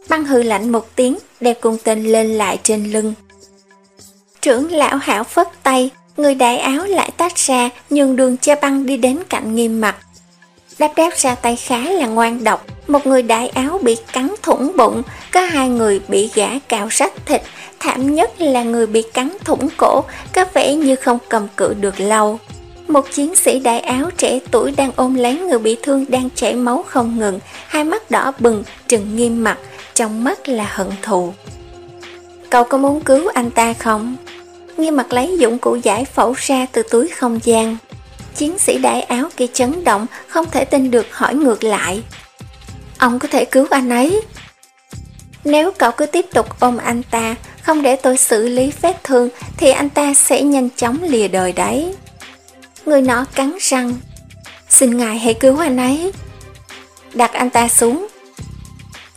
Băng hư lạnh một tiếng, đeo cung tên lên lại trên lưng. Trưởng lão hạo phất tay, người đại áo lại tách ra, nhường đường cho băng đi đến cạnh nghiêm mặt. Đáp đáp ra tay khá là ngoan độc, một người đại áo bị cắn thủng bụng, có hai người bị gã cào rách thịt, thảm nhất là người bị cắn thủng cổ, có vẻ như không cầm cự được lâu. Một chiến sĩ đại áo trẻ tuổi đang ôm lấy người bị thương đang chảy máu không ngừng, hai mắt đỏ bừng, trừng nghiêm mặt, trong mắt là hận thù. Cậu có muốn cứu anh ta không? Nghiêm mặt lấy dụng cụ giải phẫu ra từ túi không gian. Chiến sĩ đại áo kia chấn động, không thể tin được hỏi ngược lại. Ông có thể cứu anh ấy. Nếu cậu cứ tiếp tục ôm anh ta, không để tôi xử lý vết thương, thì anh ta sẽ nhanh chóng lìa đời đấy. Người nọ cắn răng. Xin ngài hãy cứu anh ấy. Đặt anh ta xuống.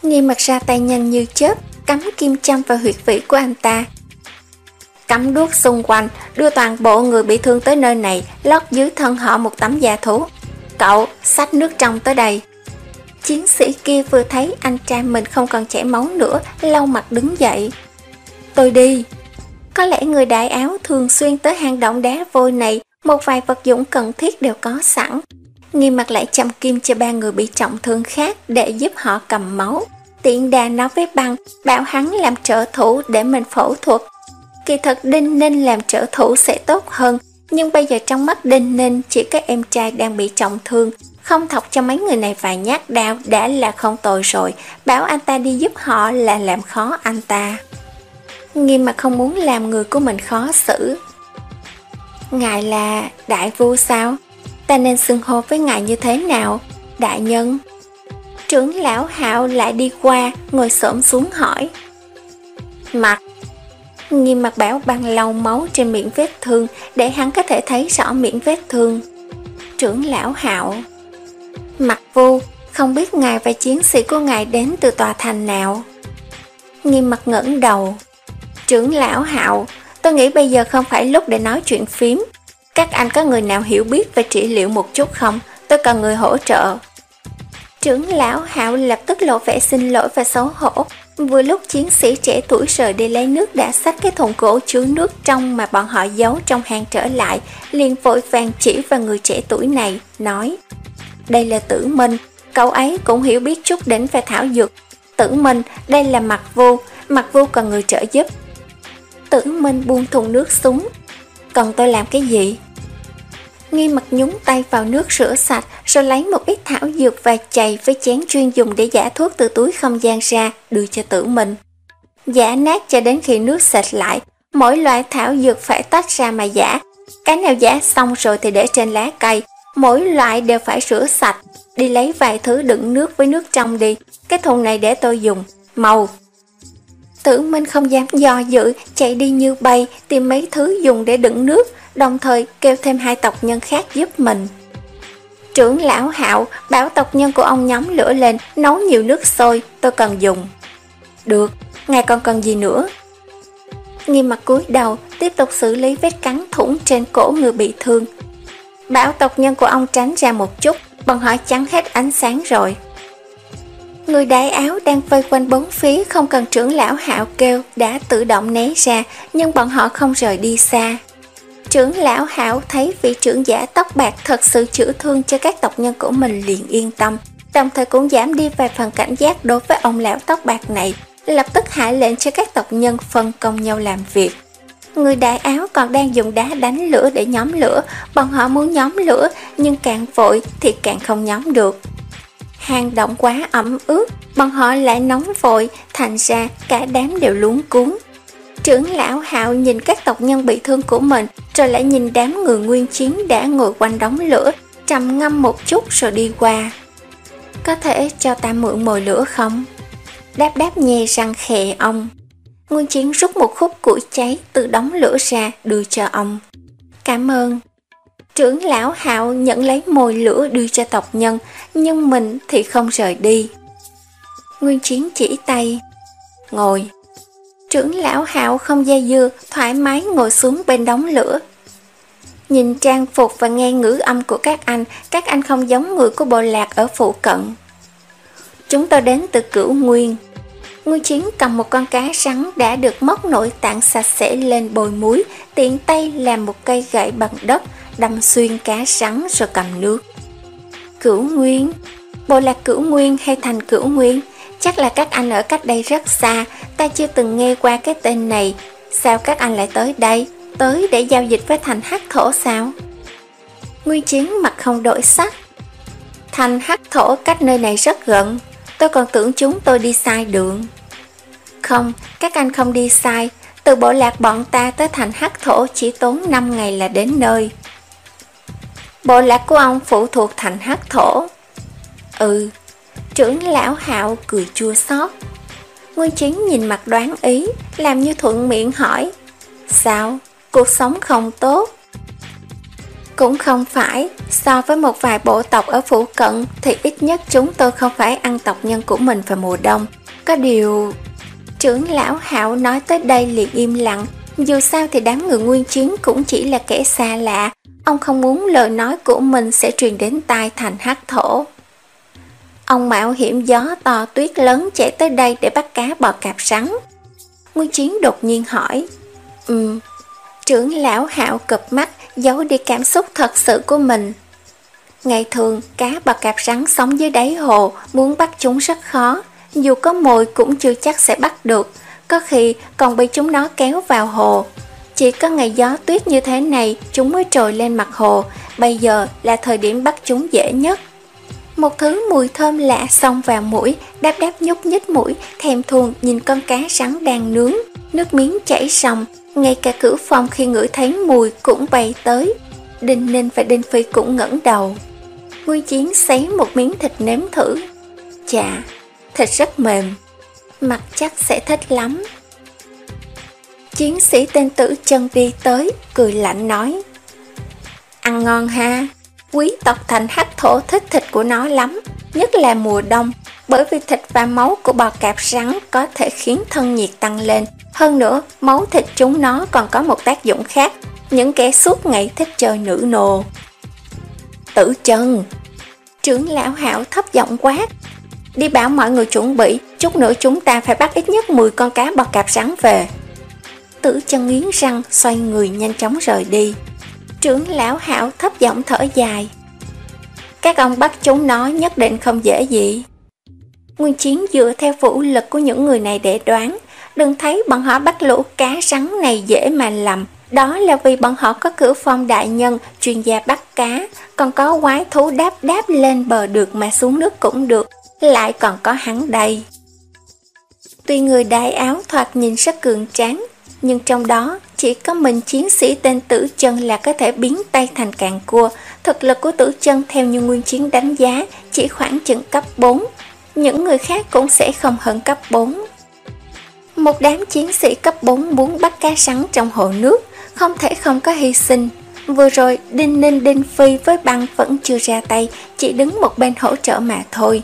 Nghi mặt ra tay nhanh như chớp, cắm kim châm vào huyệt vị của anh ta. Cắm đuốc xung quanh, đưa toàn bộ người bị thương tới nơi này, lót dưới thân họ một tấm da thú. Cậu, xách nước trong tới đây. Chiến sĩ kia vừa thấy anh trai mình không còn chảy máu nữa, lau mặt đứng dậy. Tôi đi. Có lẽ người đại áo thường xuyên tới hang động đá vôi này, một vài vật dụng cần thiết đều có sẵn. Nghi mặt lại chăm kim cho ba người bị trọng thương khác để giúp họ cầm máu. Tiện đà nói với băng, bảo hắn làm trợ thủ để mình phẫu thuật. Kỳ thật Đinh Ninh làm trợ thủ sẽ tốt hơn, nhưng bây giờ trong mắt Đinh Ninh chỉ các em trai đang bị trọng thương, không thọc cho mấy người này vài nhát đau đã là không tồi rồi, bảo anh ta đi giúp họ là làm khó anh ta. Nghiêm mà không muốn làm người của mình khó xử. Ngài là đại vua sao? Ta nên xưng hô với ngài như thế nào? Đại nhân. Trưởng lão hạo lại đi qua, ngồi xổm xuống hỏi. Mặt. Nghiêm mặt bảo băng lau máu trên miệng vết thương để hắn có thể thấy rõ miệng vết thương. Trưởng lão hạo Mặt vô, không biết ngài và chiến sĩ của ngài đến từ tòa thành nào. Nghiêm mặt ngẩng đầu. Trưởng lão hạo, tôi nghĩ bây giờ không phải lúc để nói chuyện phím. Các anh có người nào hiểu biết về trị liệu một chút không? Tôi cần người hỗ trợ. Trưởng lão hạo lập tức lộ vẻ xin lỗi và xấu hổ. Vừa lúc chiến sĩ trẻ tuổi rời đi lấy nước đã xách cái thùng gỗ chứa nước trong mà bọn họ giấu trong hang trở lại, liền vội vàng chỉ vào người trẻ tuổi này, nói đây là tử minh, cậu ấy cũng hiểu biết chút đến về thảo dược. Tử minh, đây là mặt vô, mặt vô cần người trợ giúp. Tử minh buông thùng nước xuống. cần tôi làm cái gì? Nghi mặt nhúng tay vào nước rửa sạch rồi lấy một ít thảo dược và chày với chén chuyên dùng để giả thuốc từ túi không gian ra đưa cho tử mình. Giả nát cho đến khi nước sạch lại, mỗi loại thảo dược phải tách ra mà giả. Cái nào giả xong rồi thì để trên lá cây, Mỗi loại đều phải rửa sạch, đi lấy vài thứ đựng nước với nước trong đi, cái thùng này để tôi dùng, màu. Tử Minh không dám do dự, chạy đi như bay, tìm mấy thứ dùng để đựng nước, đồng thời kêu thêm hai tộc nhân khác giúp mình. Trưởng lão hạo bảo tộc nhân của ông nhóm lửa lên, nấu nhiều nước sôi, tôi cần dùng. Được, ngài còn cần gì nữa? Nghiêm mặt cúi đầu, tiếp tục xử lý vết cắn thủng trên cổ người bị thương, Bảo tộc nhân của ông tránh ra một chút, bọn họ chắn hết ánh sáng rồi. Người đại áo đang vây quanh bốn phía không cần trưởng lão hạo kêu đã tự động né ra, nhưng bọn họ không rời đi xa. Trưởng lão hạo thấy vị trưởng giả tóc bạc thật sự chữa thương cho các tộc nhân của mình liền yên tâm, đồng thời cũng giảm đi vài phần cảnh giác đối với ông lão tóc bạc này, lập tức hạ lệnh cho các tộc nhân phân công nhau làm việc. Người đại áo còn đang dùng đá đánh lửa để nhóm lửa, bọn họ muốn nhóm lửa nhưng càng vội thì càng không nhóm được. Hang động quá ẩm ướt, bọn họ lại nóng vội, thành ra cả đám đều luống cuốn. Trưởng lão hạo nhìn các tộc nhân bị thương của mình, rồi lại nhìn đám người nguyên chiến đã ngồi quanh đống lửa, trầm ngâm một chút rồi đi qua. Có thể cho ta mượn mồi lửa không? Đáp đáp nhè răng khè ông. Nguyên chiến rút một khúc củi cháy từ đống lửa ra đưa cho ông. Cảm ơn. Trưởng lão hạo nhận lấy mồi lửa đưa cho tộc nhân, nhưng mình thì không rời đi. Nguyên chiến chỉ tay. Ngồi. Trưởng lão hạo không dây dưa, thoải mái ngồi xuống bên đống lửa. Nhìn trang phục và nghe ngữ âm của các anh, các anh không giống người của bộ lạc ở phụ cận. Chúng tôi đến từ cửu nguyên. Nguyên chiến cầm một con cá rắn đã được móc nội tạng sạch sẽ lên bồi muối, tiện tay làm một cây gậy bằng đất, đâm xuyên cá sắn rồi cầm nước. Cửu nguyên? Bộ lạc cửu nguyên hay thành cửu nguyên? Chắc là các anh ở cách đây rất xa, ta chưa từng nghe qua cái tên này. Sao các anh lại tới đây? Tới để giao dịch với thành hắc thổ sao? Nguyên chiến mặt không đổi sắc. Thành hắc thổ cách nơi này rất gần, tôi còn tưởng chúng tôi đi sai đường. Không, các anh không đi sai, từ bộ lạc bọn ta tới thành hắc thổ chỉ tốn 5 ngày là đến nơi. Bộ lạc của ông phụ thuộc thành hắc thổ. Ừ, trưởng lão hạo cười chua xót. Nguyên chính nhìn mặt đoán ý, làm như thuận miệng hỏi. Sao, cuộc sống không tốt? Cũng không phải, so với một vài bộ tộc ở phủ cận thì ít nhất chúng tôi không phải ăn tộc nhân của mình vào mùa đông. Có điều... Trưởng lão hạo nói tới đây liền im lặng, dù sao thì đám người nguyên chiến cũng chỉ là kẻ xa lạ, ông không muốn lời nói của mình sẽ truyền đến tai thành hắc thổ. Ông mạo hiểm gió to tuyết lớn chạy tới đây để bắt cá bò cạp sắn. Nguyên chiến đột nhiên hỏi, Ừm, trưởng lão hạo cập mắt, giấu đi cảm xúc thật sự của mình. Ngày thường, cá bò cạp rắn sống dưới đáy hồ, muốn bắt chúng rất khó, dù có mồi cũng chưa chắc sẽ bắt được, có khi còn bị chúng nó kéo vào hồ. Chỉ có ngày gió tuyết như thế này, chúng mới trồi lên mặt hồ, bây giờ là thời điểm bắt chúng dễ nhất. Một thứ mùi thơm lạ xông vào mũi, đáp đáp nhúc nhích mũi, thèm thuồng nhìn con cá rắn đang nướng, nước miếng chảy sòng, ngay cả cửu phong khi ngửi thấy mùi cũng bay tới. Đinh Ninh và Đinh Phi cũng ngẩng đầu. Nguyên Chiến xé một miếng thịt nếm thử. Chà, thịt rất mềm, mặt chắc sẽ thích lắm. Chiến sĩ tên tử chân đi tới, cười lạnh nói. Ăn ngon ha, quý tộc thành hắc thổ thích thịt của nó lắm, nhất là mùa đông, bởi vì thịt và máu của bò cạp rắn có thể khiến thân nhiệt tăng lên. Hơn nữa, máu thịt chúng nó còn có một tác dụng khác, những kẻ suốt ngày thích chơi nữ nô. Tử chân Trưởng lão hảo thấp giọng quát Đi bảo mọi người chuẩn bị, chút nữa chúng ta phải bắt ít nhất 10 con cá bò cạp rắn về. Tử chân nghiến răng, xoay người nhanh chóng rời đi. Trưởng lão hảo thấp giọng thở dài. Các ông bắt chúng nó nhất định không dễ gì. Nguyên chiến dựa theo vũ lực của những người này để đoán, đừng thấy bọn họ bắt lũ cá rắn này dễ mà lầm. Đó là vì bọn họ có cửu phong đại nhân, chuyên gia bắt cá, còn có quái thú đáp đáp lên bờ được mà xuống nước cũng được, lại còn có hắn đây. Tuy người đại áo thoạt nhìn rất cường tráng, nhưng trong đó chỉ có mình chiến sĩ tên Tử Chân là có thể biến tay thành càng cua. Thực lực của Tử Chân theo như nguyên chiến đánh giá chỉ khoảng chừng cấp 4, những người khác cũng sẽ không hơn cấp 4. Một đám chiến sĩ cấp 4 muốn bắt cá sắn trong hồ nước, không thể không có hy sinh. Vừa rồi, Đinh Ninh Đinh Phi với băng vẫn chưa ra tay, chỉ đứng một bên hỗ trợ mà thôi.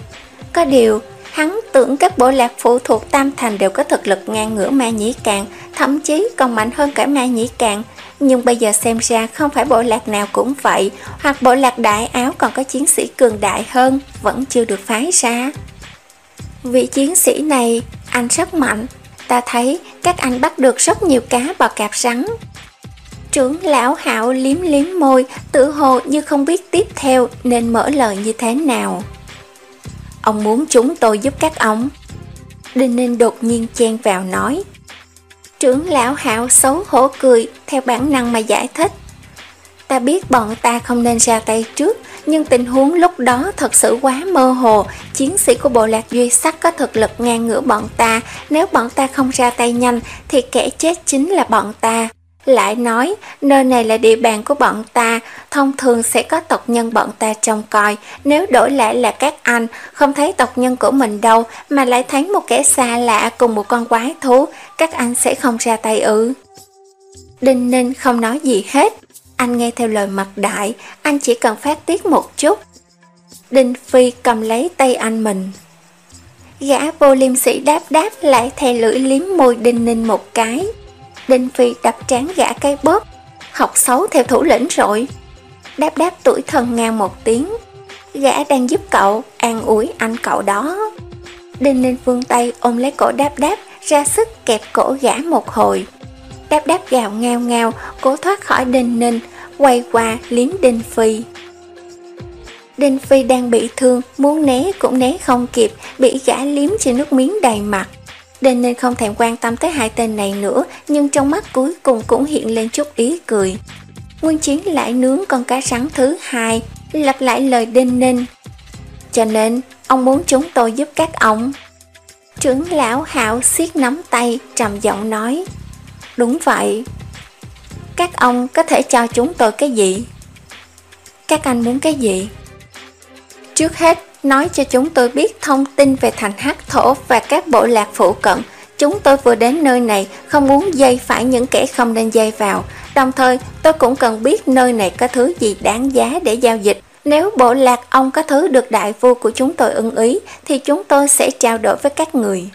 Có điều, hắn tưởng các bộ lạc phụ thuộc Tam Thành đều có thực lực ngang ngửa ma nhĩ cạn, thậm chí còn mạnh hơn cả ma nhĩ cạn. Nhưng bây giờ xem ra không phải bộ lạc nào cũng vậy, hoặc bộ lạc đại áo còn có chiến sĩ cường đại hơn, vẫn chưa được phái ra. Vị chiến sĩ này, anh rất mạnh, ta thấy các anh bắt được rất nhiều cá bò cạp rắn. Trưởng lão hạo liếm liếm môi, tự hồ như không biết tiếp theo nên mở lời như thế nào. Ông muốn chúng tôi giúp các ông. Đinh Ninh đột nhiên chen vào nói. Trưởng lão hạo xấu hổ cười theo bản năng mà giải thích. Ta biết bọn ta không nên ra tay trước, nhưng tình huống lúc đó thật sự quá mơ hồ. Chiến sĩ của bộ lạc duy sắc có thực lực ngang ngửa bọn ta, nếu bọn ta không ra tay nhanh thì kẻ chết chính là bọn ta. Lại nói, nơi này là địa bàn của bọn ta, thông thường sẽ có tộc nhân bọn ta trông coi. Nếu đổi lại là các anh, không thấy tộc nhân của mình đâu, mà lại thấy một kẻ xa lạ cùng một con quái thú, các anh sẽ không ra tay ư. Đinh Ninh không nói gì hết, anh nghe theo lời mặt đại, anh chỉ cần phát tiết một chút. Đinh Phi cầm lấy tay anh mình. Gã vô liêm sĩ đáp đáp lại thè lưỡi liếm môi Đinh Ninh một cái. Đinh Phi đập trán gã cây bóp, học xấu theo thủ lĩnh rồi. Đáp đáp tuổi thần ngang một tiếng. Gã đang giúp cậu, an ủi anh cậu đó. Đinh Ninh vương tay ôm lấy cổ đáp đáp, ra sức kẹp cổ gã một hồi. Đáp đáp gào ngao ngao, cố thoát khỏi Đinh Ninh, quay qua liếm Đinh Phi. Đinh Phi đang bị thương, muốn né cũng né không kịp, bị gã liếm trên nước miếng đầy mặt. Đinh Ninh không thèm quan tâm tới hai tên này nữa, nhưng trong mắt cuối cùng cũng hiện lên chút ý cười. Nguyên Chiến lại nướng con cá rắn thứ hai, lặp lại lời Đinh Ninh. Cho nên, ông muốn chúng tôi giúp các ông. Trưởng lão hạo siết nắm tay, trầm giọng nói. Đúng vậy. Các ông có thể cho chúng tôi cái gì? Các anh muốn cái gì? Trước hết, nói cho chúng tôi biết thông tin về thành hắc thổ và các bộ lạc phụ cận. Chúng tôi vừa đến nơi này, không muốn dây phải những kẻ không nên dây vào. Đồng thời, tôi cũng cần biết nơi này có thứ gì đáng giá để giao dịch. Nếu bộ lạc ông có thứ được đại vua của chúng tôi ưng ý, thì chúng tôi sẽ trao đổi với các người.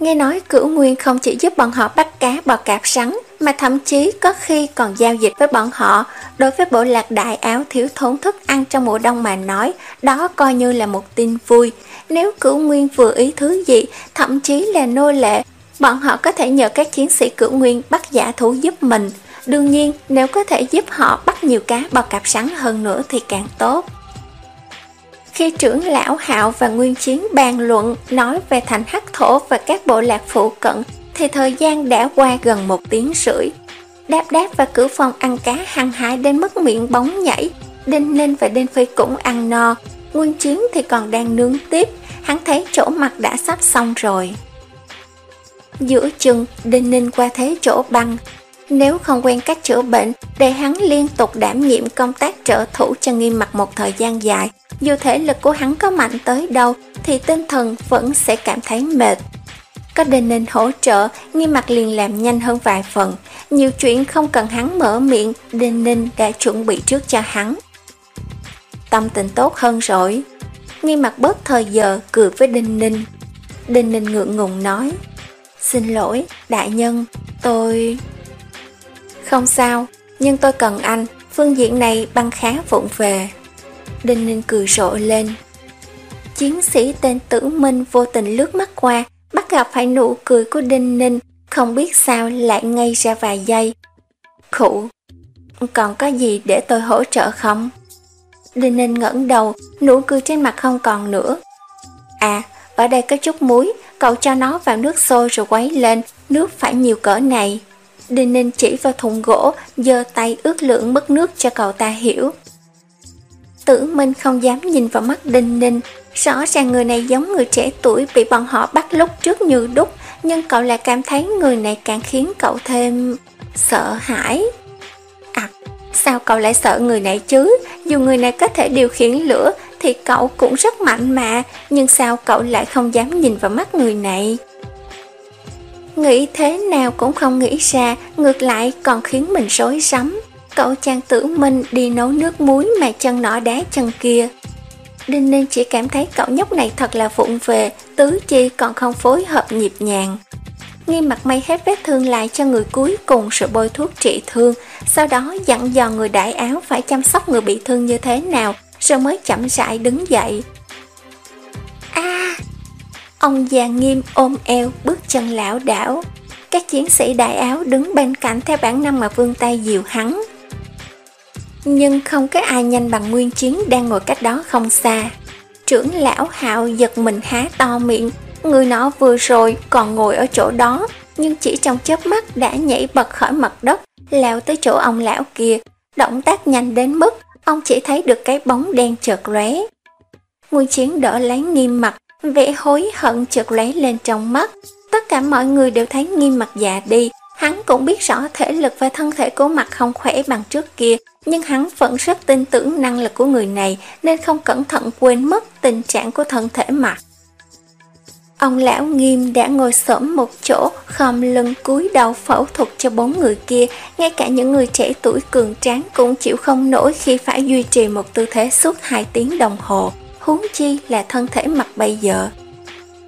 Nghe nói cửu nguyên không chỉ giúp bọn họ bắt cá bò cạp sắn, mà thậm chí có khi còn giao dịch với bọn họ. Đối với bộ lạc đại áo thiếu thốn thức ăn trong mùa đông mà nói, đó coi như là một tin vui. Nếu cửu nguyên vừa ý thứ gì, thậm chí là nô lệ, bọn họ có thể nhờ các chiến sĩ cửu nguyên bắt giả thú giúp mình. Đương nhiên, nếu có thể giúp họ bắt nhiều cá bò cạp sắn hơn nữa thì càng tốt. Khi trưởng lão Hạo và Nguyên Chiến bàn luận nói về thành hắc thổ và các bộ lạc phụ cận, thì thời gian đã qua gần một tiếng rưỡi. Đáp đáp và cử phong ăn cá hăng hái đến mức miệng bóng nhảy, Đinh Ninh và Đinh Phi cũng ăn no, Nguyên Chiến thì còn đang nướng tiếp, hắn thấy chỗ mặt đã sắp xong rồi. Giữa chừng, Đinh Ninh qua thế chỗ băng, nếu không quen cách chữa bệnh, để hắn liên tục đảm nhiệm công tác trợ thủ cho nghiêm mặt một thời gian dài, dù thể lực của hắn có mạnh tới đâu thì tinh thần vẫn sẽ cảm thấy mệt. Có đền ninh hỗ trợ, nghiêm mặt liền làm nhanh hơn vài phần. Nhiều chuyện không cần hắn mở miệng, đền ninh đã chuẩn bị trước cho hắn. Tâm tình tốt hơn rồi. Nghiêm mặt bớt thời giờ, cười với Đinh Ninh. Đinh Ninh ngượng ngùng nói, Xin lỗi, đại nhân, tôi... Không sao, nhưng tôi cần anh, phương diện này băng khá vụng về. Đinh Ninh cười rộ lên. Chiến sĩ tên Tử Minh vô tình lướt mắt qua, bắt gặp phải nụ cười của Đinh Ninh, không biết sao lại ngây ra vài giây. Khụ, còn có gì để tôi hỗ trợ không? Đinh Ninh ngẩng đầu, nụ cười trên mặt không còn nữa. À, ở đây có chút muối, cậu cho nó vào nước sôi rồi quấy lên, nước phải nhiều cỡ này. Đinh Ninh chỉ vào thùng gỗ, giơ tay ước lượng mức nước cho cậu ta hiểu. Tử Minh không dám nhìn vào mắt Đinh Ninh, rõ ràng người này giống người trẻ tuổi bị bọn họ bắt lúc trước như đúc, nhưng cậu lại cảm thấy người này càng khiến cậu thêm sợ hãi. À, sao cậu lại sợ người này chứ? Dù người này có thể điều khiển lửa thì cậu cũng rất mạnh mà, nhưng sao cậu lại không dám nhìn vào mắt người này? Nghĩ thế nào cũng không nghĩ ra, ngược lại còn khiến mình rối rắm. Cậu chàng tử minh đi nấu nước muối mà chân nọ đá chân kia. Đinh Ninh chỉ cảm thấy cậu nhóc này thật là vụng về, tứ chi còn không phối hợp nhịp nhàng. Nghi mặt may hết vết thương lại cho người cuối cùng rồi bôi thuốc trị thương, sau đó dặn dò người đại áo phải chăm sóc người bị thương như thế nào, rồi mới chậm rãi đứng dậy. a Ông già nghiêm ôm eo, bước chân lão đảo. Các chiến sĩ đại áo đứng bên cạnh theo bản năng mà vương tay dìu hắn. Nhưng không có ai nhanh bằng nguyên chiến đang ngồi cách đó không xa. Trưởng lão hạo giật mình há to miệng, người nó vừa rồi còn ngồi ở chỗ đó, nhưng chỉ trong chớp mắt đã nhảy bật khỏi mặt đất, lao tới chỗ ông lão kia. Động tác nhanh đến mức ông chỉ thấy được cái bóng đen chợt lóe. Nguyên chiến đỡ lấy nghiêm mặt, vẻ hối hận chợt lóe lên trong mắt. Tất cả mọi người đều thấy nghiêm mặt già đi, hắn cũng biết rõ thể lực và thân thể của mặt không khỏe bằng trước kia, nhưng hắn vẫn rất tin tưởng năng lực của người này nên không cẩn thận quên mất tình trạng của thân thể mặt. Ông lão nghiêm đã ngồi xổm một chỗ, khom lưng cúi đầu phẫu thuật cho bốn người kia, ngay cả những người trẻ tuổi cường tráng cũng chịu không nổi khi phải duy trì một tư thế suốt 2 tiếng đồng hồ, huống chi là thân thể mặt bây giờ.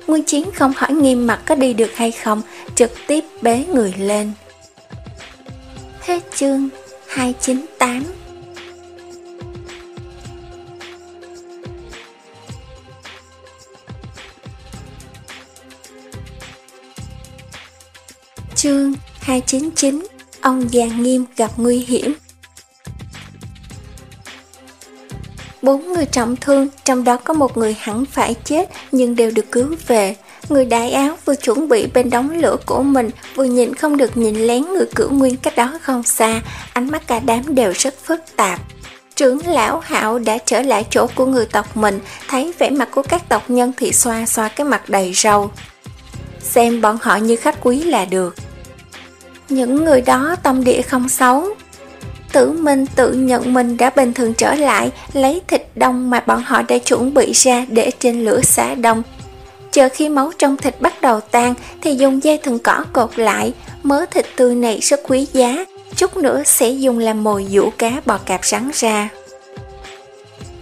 Nguyên Chiến không hỏi nghiêm mặt có đi được hay không, trực tiếp bế người lên. Hết chương 298 Chương 299 Ông già nghiêm gặp nguy hiểm Bốn người trọng thương, trong đó có một người hẳn phải chết nhưng đều được cứu về. Người đại áo vừa chuẩn bị bên đống lửa của mình, vừa nhìn không được nhìn lén người cửu nguyên cách đó không xa, ánh mắt cả đám đều rất phức tạp. Trưởng lão hạo đã trở lại chỗ của người tộc mình, thấy vẻ mặt của các tộc nhân thì xoa xoa cái mặt đầy râu. Xem bọn họ như khách quý là được. Những người đó tâm địa không xấu, Tử Minh tự nhận mình đã bình thường trở lại, lấy thịt đông mà bọn họ đã chuẩn bị ra để trên lửa xả đông. Chờ khi máu trong thịt bắt đầu tan thì dùng dây thừng cỏ cột lại, mớ thịt tươi này rất quý giá, chút nữa sẽ dùng làm mồi dụ cá bò cạp rắn ra.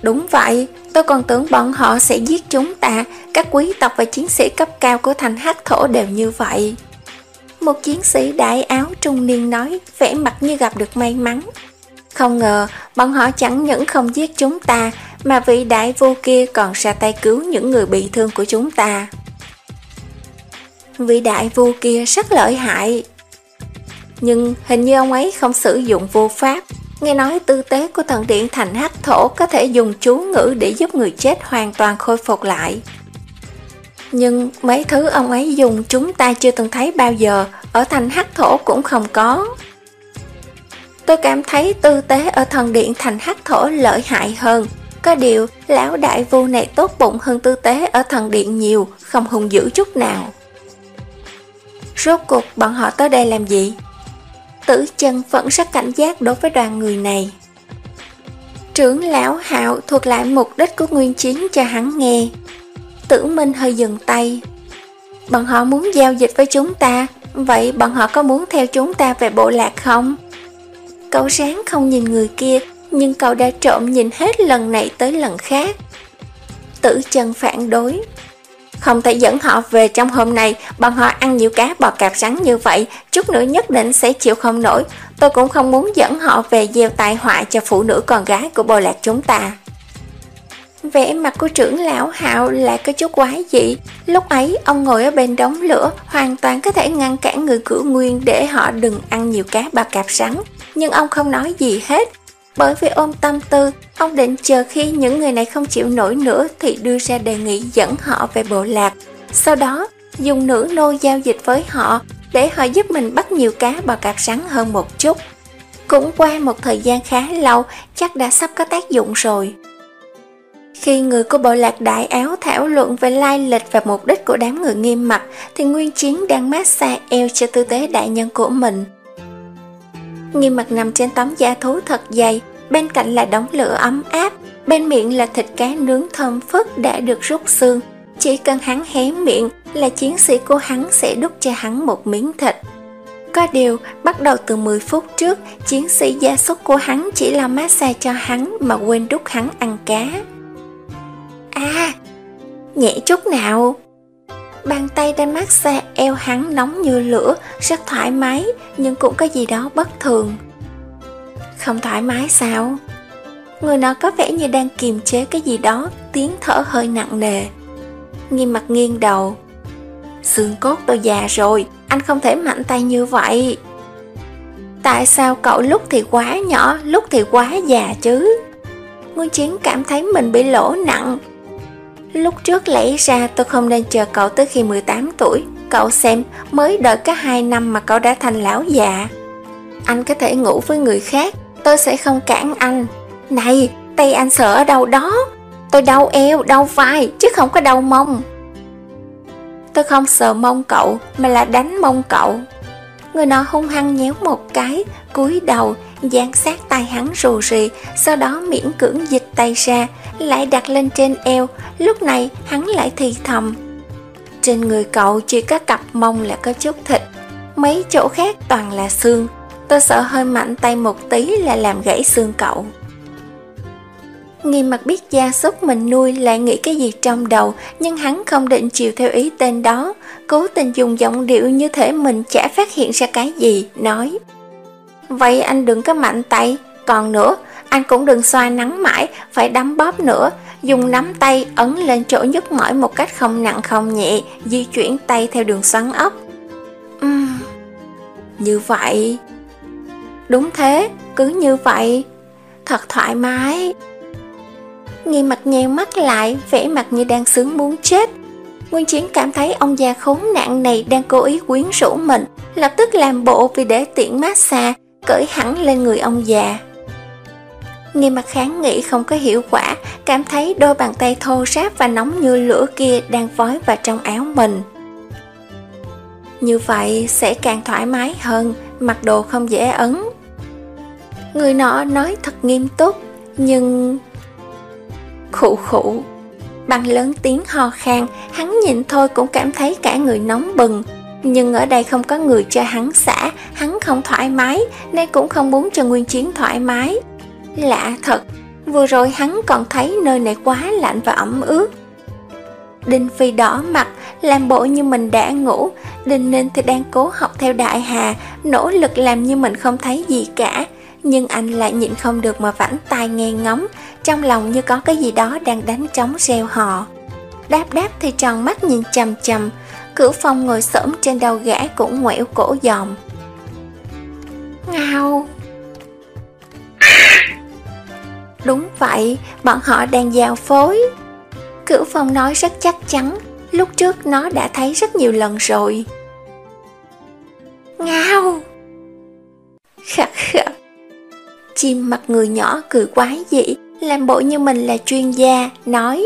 Đúng vậy, tôi còn tưởng bọn họ sẽ giết chúng ta, các quý tộc và chiến sĩ cấp cao của thành hắc thổ đều như vậy. Một chiến sĩ đại áo trung niên nói, vẻ mặt như gặp được may mắn. Không ngờ, bọn họ chẳng những không giết chúng ta, mà vị đại vô kia còn ra tay cứu những người bị thương của chúng ta. Vị đại vô kia rất lợi hại. Nhưng hình như ông ấy không sử dụng vô pháp. Nghe nói tư tế của thần điện thành hắc thổ có thể dùng chú ngữ để giúp người chết hoàn toàn khôi phục lại. Nhưng mấy thứ ông ấy dùng chúng ta chưa từng thấy bao giờ, ở thành hắc thổ cũng không có. Tôi cảm thấy tư tế ở thần điện thành hắc thổ lợi hại hơn. Có điều, lão đại vu này tốt bụng hơn tư tế ở thần điện nhiều, không hung dữ chút nào. Rốt cuộc bọn họ tới đây làm gì? Tử chân vẫn rất cảnh giác đối với đoàn người này. Trưởng lão hạo thuộc lại mục đích của nguyên chiến cho hắn nghe. Tử Minh hơi dừng tay. Bọn họ muốn giao dịch với chúng ta, vậy bọn họ có muốn theo chúng ta về bộ lạc không? Cậu sáng không nhìn người kia, nhưng cậu đã trộm nhìn hết lần này tới lần khác. Tử Trần phản đối. Không thể dẫn họ về trong hôm nay, bọn họ ăn nhiều cá bò cạp rắn như vậy, chút nữa nhất định sẽ chịu không nổi. Tôi cũng không muốn dẫn họ về gieo tai họa cho phụ nữ con gái của bộ lạc chúng ta. Vẻ mặt của trưởng lão hạo là có chút quái dị. Lúc ấy, ông ngồi ở bên đống lửa, Hoàn toàn có thể ngăn cản người cử nguyên Để họ đừng ăn nhiều cá ba cạp sắn. Nhưng ông không nói gì hết. Bởi vì ôm tâm tư, Ông định chờ khi những người này không chịu nổi nữa Thì đưa ra đề nghị dẫn họ về bộ lạc. Sau đó, dùng nữ nô giao dịch với họ Để họ giúp mình bắt nhiều cá bò cạp sắn hơn một chút. Cũng qua một thời gian khá lâu, Chắc đã sắp có tác dụng rồi khi người của bộ lạc đại áo thảo luận về lai lịch và mục đích của đám người nghiêm mặt, thì Nguyên Chiến đang massage eo cho tư tế đại nhân của mình. Nghiêm mặt nằm trên tấm da thú thật dày, bên cạnh là đống lửa ấm áp, bên miệng là thịt cá nướng thơm phức đã được rút xương. Chỉ cần hắn hé miệng là chiến sĩ của hắn sẽ đút cho hắn một miếng thịt. Có điều, bắt đầu từ 10 phút trước, chiến sĩ gia súc của hắn chỉ là massage cho hắn mà quên đút hắn ăn cá. À, nhẹ chút nào. Bàn tay đang mát xa eo hắn nóng như lửa, rất thoải mái, nhưng cũng có gì đó bất thường. Không thoải mái sao? Người nó có vẻ như đang kiềm chế cái gì đó, tiếng thở hơi nặng nề. Nghiêm mặt nghiêng đầu. Xương cốt tôi già rồi, anh không thể mạnh tay như vậy. Tại sao cậu lúc thì quá nhỏ, lúc thì quá già chứ? Nguyên Chiến cảm thấy mình bị lỗ nặng, Lúc trước lẽ ra tôi không nên chờ cậu tới khi 18 tuổi, cậu xem, mới đợi có hai năm mà cậu đã thành lão già. Anh có thể ngủ với người khác, tôi sẽ không cản anh. Này, tay anh sợ ở đâu đó? Tôi đau eo, đau vai, chứ không có đau mông. Tôi không sợ mông cậu, mà là đánh mông cậu. Người nọ hung hăng nhéo một cái, cúi đầu, dán sát tay hắn rù rì, sau đó miễn cưỡng dịch tay ra, lại đặt lên trên eo, lúc này hắn lại thì thầm. Trên người cậu chỉ có cặp mông là có chút thịt, mấy chỗ khác toàn là xương, tôi sợ hơi mạnh tay một tí là làm gãy xương cậu. Nghi mặt biết gia súc mình nuôi lại nghĩ cái gì trong đầu, nhưng hắn không định chịu theo ý tên đó, cố tình dùng giọng điệu như thể mình chả phát hiện ra cái gì, nói Vậy anh đừng có mạnh tay, còn nữa, anh cũng đừng xoa nắng mãi, phải đấm bóp nữa, dùng nắm tay ấn lên chỗ nhức mỏi một cách không nặng không nhẹ, di chuyển tay theo đường xoắn ốc. Uhm, như vậy... Đúng thế, cứ như vậy. Thật thoải mái. Nghi mặt nheo mắt lại, vẻ mặt như đang sướng muốn chết. Nguyên Chiến cảm thấy ông già khốn nạn này đang cố ý quyến rũ mình, lập tức làm bộ vì để tiện massage, cởi hẳn lên người ông già. Nghi mặt kháng nghị không có hiệu quả, cảm thấy đôi bàn tay thô ráp và nóng như lửa kia đang vói vào trong áo mình. Như vậy sẽ càng thoải mái hơn, mặc đồ không dễ ấn. Người nọ nói thật nghiêm túc, nhưng khụ khụ. Bằng lớn tiếng ho khan, hắn nhìn thôi cũng cảm thấy cả người nóng bừng. Nhưng ở đây không có người cho hắn xả, hắn không thoải mái, nên cũng không muốn cho Nguyên Chiến thoải mái. Lạ thật, vừa rồi hắn còn thấy nơi này quá lạnh và ẩm ướt. Đinh Phi đỏ mặt, làm bộ như mình đã ngủ, Đinh Ninh thì đang cố học theo Đại Hà, nỗ lực làm như mình không thấy gì cả. Nhưng anh lại nhịn không được mà vẫn tai nghe ngóng, trong lòng như có cái gì đó đang đánh trống reo hò. Đáp đáp thì tròn mắt nhìn chầm chầm, cửu phong ngồi xổm trên đầu gã cũng ngoẹo cổ dòm. Ngao! Đúng vậy, bọn họ đang giao phối. Cửu phong nói rất chắc chắn, lúc trước nó đã thấy rất nhiều lần rồi. Ngao! Khắc khắc! Chim mặt người nhỏ cười quái dị, làm bộ như mình là chuyên gia, nói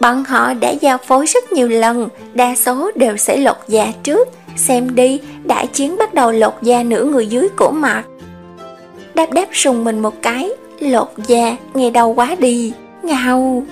Bọn họ đã giao phối rất nhiều lần, đa số đều sẽ lột da trước, xem đi, đại chiến bắt đầu lột da nửa người dưới của mặt. Đáp đáp sùng mình một cái, lột da, nghe đau quá đi, ngào.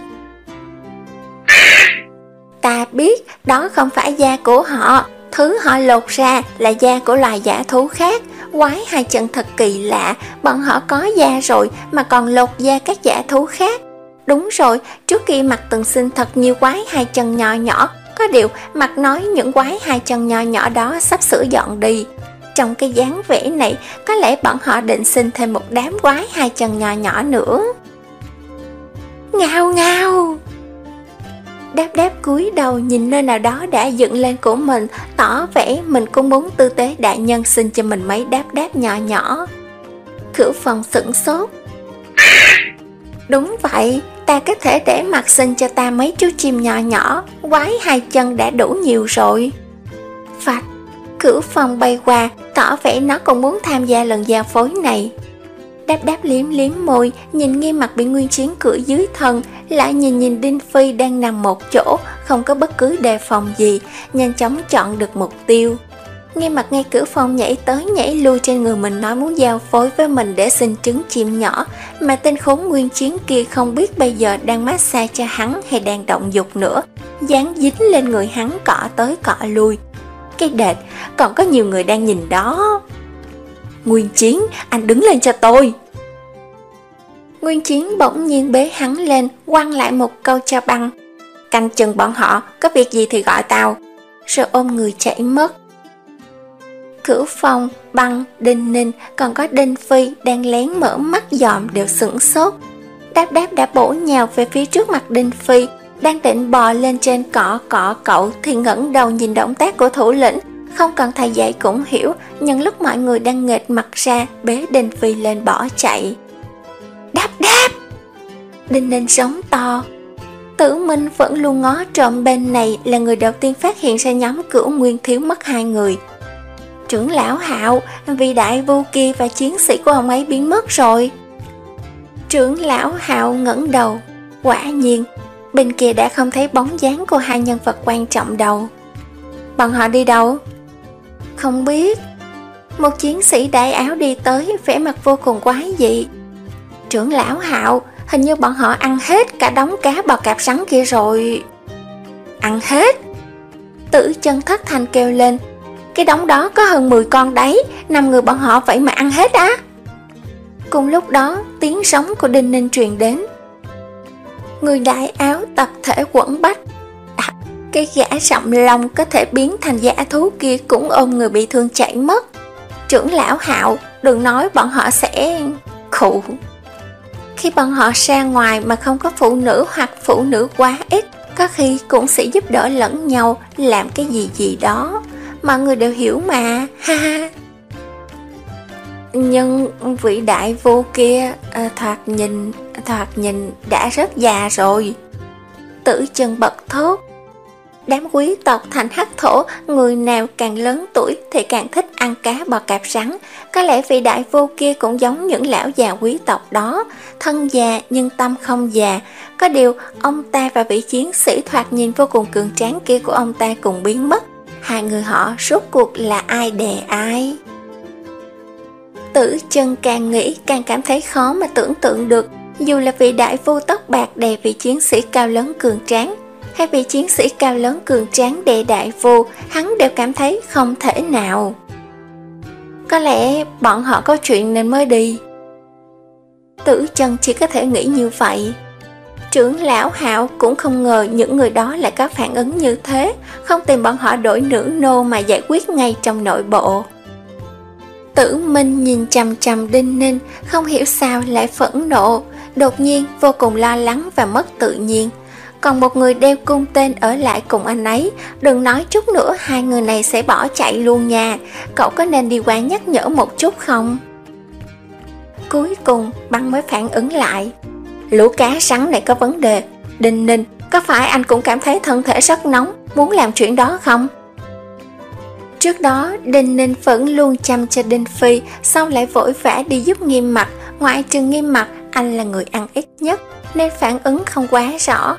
Ta biết đó không phải da của họ, thứ họ lột ra là da của loài giả thú khác, quái hai chân thật kỳ lạ, bọn họ có da rồi mà còn lột da các giả thú khác. Đúng rồi, trước kia mặt từng sinh thật nhiều quái hai chân nhỏ nhỏ, có điều mặt nói những quái hai chân nhỏ nhỏ đó sắp sửa dọn đi. Trong cái dáng vẻ này, có lẽ bọn họ định sinh thêm một đám quái hai chân nhỏ nhỏ nữa. Ngao ngao! Đáp đáp cúi đầu nhìn nơi nào đó đã dựng lên của mình, tỏ vẻ mình cũng muốn tư tế đại nhân xin cho mình mấy đáp đáp nhỏ nhỏ. khử phòng sửng sốt. Đúng vậy, ta có thể để mặt xin cho ta mấy chú chim nhỏ nhỏ, quái hai chân đã đủ nhiều rồi. Phạch, cửu phòng bay qua, tỏ vẻ nó còn muốn tham gia lần giao phối này. Đáp đáp liếm liếm môi, nhìn nghiêm mặt bị nguyên chiến cửa dưới thân, lại nhìn nhìn Đinh Phi đang nằm một chỗ, không có bất cứ đề phòng gì, nhanh chóng chọn được mục tiêu. Nghe mặt ngay cửa phòng nhảy tới nhảy lui trên người mình nói muốn giao phối với mình để sinh trứng chim nhỏ, mà tên khốn nguyên chiến kia không biết bây giờ đang massage cho hắn hay đang động dục nữa, dán dính lên người hắn cọ tới cọ lui. Cái đệt, còn có nhiều người đang nhìn đó. Nguyên chiến, anh đứng lên cho tôi. Nguyên chiến bỗng nhiên bế hắn lên, quăng lại một câu cho băng. Canh chừng bọn họ, có việc gì thì gọi tao. Rồi ôm người chạy mất. Cửu phong, băng, đinh ninh, còn có đinh phi đang lén mở mắt dòm đều sửng sốt. Đáp đáp đã bổ nhào về phía trước mặt đinh phi, đang định bò lên trên cỏ cỏ cậu thì ngẩng đầu nhìn động tác của thủ lĩnh, không cần thầy dạy cũng hiểu, nhưng lúc mọi người đang nghệt mặt ra, bế Đinh Phi lên bỏ chạy. Đáp đáp! Đinh Ninh sống to. Tử Minh vẫn luôn ngó trộm bên này là người đầu tiên phát hiện ra nhóm cửu nguyên thiếu mất hai người. Trưởng lão Hạo, vì đại vô kia và chiến sĩ của ông ấy biến mất rồi. Trưởng lão Hạo ngẩng đầu, quả nhiên, bên kia đã không thấy bóng dáng của hai nhân vật quan trọng đâu. Bọn họ đi đâu? Không biết. Một chiến sĩ đại áo đi tới, vẻ mặt vô cùng quái dị. Trưởng lão Hạo, hình như bọn họ ăn hết cả đống cá bò cạp sắn kia rồi. Ăn hết? Tử chân thất thành kêu lên. Cái đống đó có hơn 10 con đấy, năm người bọn họ vậy mà ăn hết á. Cùng lúc đó, tiếng sống của Đinh Ninh truyền đến. Người đại áo tập thể quẩn bách. À, cái gã rộng lòng có thể biến thành giả thú kia cũng ôm người bị thương chạy mất. Trưởng lão hạo, đừng nói bọn họ sẽ... khụ. Khi bọn họ ra ngoài mà không có phụ nữ hoặc phụ nữ quá ít, có khi cũng sẽ giúp đỡ lẫn nhau làm cái gì gì đó. Mọi người đều hiểu mà, ha ha. Nhưng vị đại vô kia à, thoạt nhìn, thoạt nhìn đã rất già rồi. Tử chân bật thốt. Đám quý tộc thành hắc thổ, người nào càng lớn tuổi thì càng thích ăn cá bò cạp rắn. Có lẽ vị đại vô kia cũng giống những lão già quý tộc đó, thân già nhưng tâm không già. Có điều, ông ta và vị chiến sĩ thoạt nhìn vô cùng cường tráng kia của ông ta cùng biến mất. Hai người họ rốt cuộc là ai đè ai? Tử chân càng nghĩ càng cảm thấy khó mà tưởng tượng được. Dù là vị đại vô tóc bạc đè vị chiến sĩ cao lớn cường tráng, hay vị chiến sĩ cao lớn cường tráng đè đại vô, hắn đều cảm thấy không thể nào. Có lẽ bọn họ có chuyện nên mới đi. Tử chân chỉ có thể nghĩ như vậy trưởng lão hạo cũng không ngờ những người đó lại có phản ứng như thế không tìm bọn họ đổi nữ nô mà giải quyết ngay trong nội bộ Tử Minh nhìn chằm chằm Đinh Ninh, không hiểu sao lại phẫn nộ, đột nhiên vô cùng lo lắng và mất tự nhiên. Còn một người đeo cung tên ở lại cùng anh ấy, đừng nói chút nữa hai người này sẽ bỏ chạy luôn nha, cậu có nên đi qua nhắc nhở một chút không? Cuối cùng, băng mới phản ứng lại. Lũ cá rắn này có vấn đề. Đinh Ninh, có phải anh cũng cảm thấy thân thể rất nóng, muốn làm chuyện đó không? Trước đó, Đinh Ninh vẫn luôn chăm cho Đinh Phi, sau lại vội vã đi giúp nghiêm mặt, ngoại trừ nghiêm mặt, anh là người ăn ít nhất, nên phản ứng không quá rõ.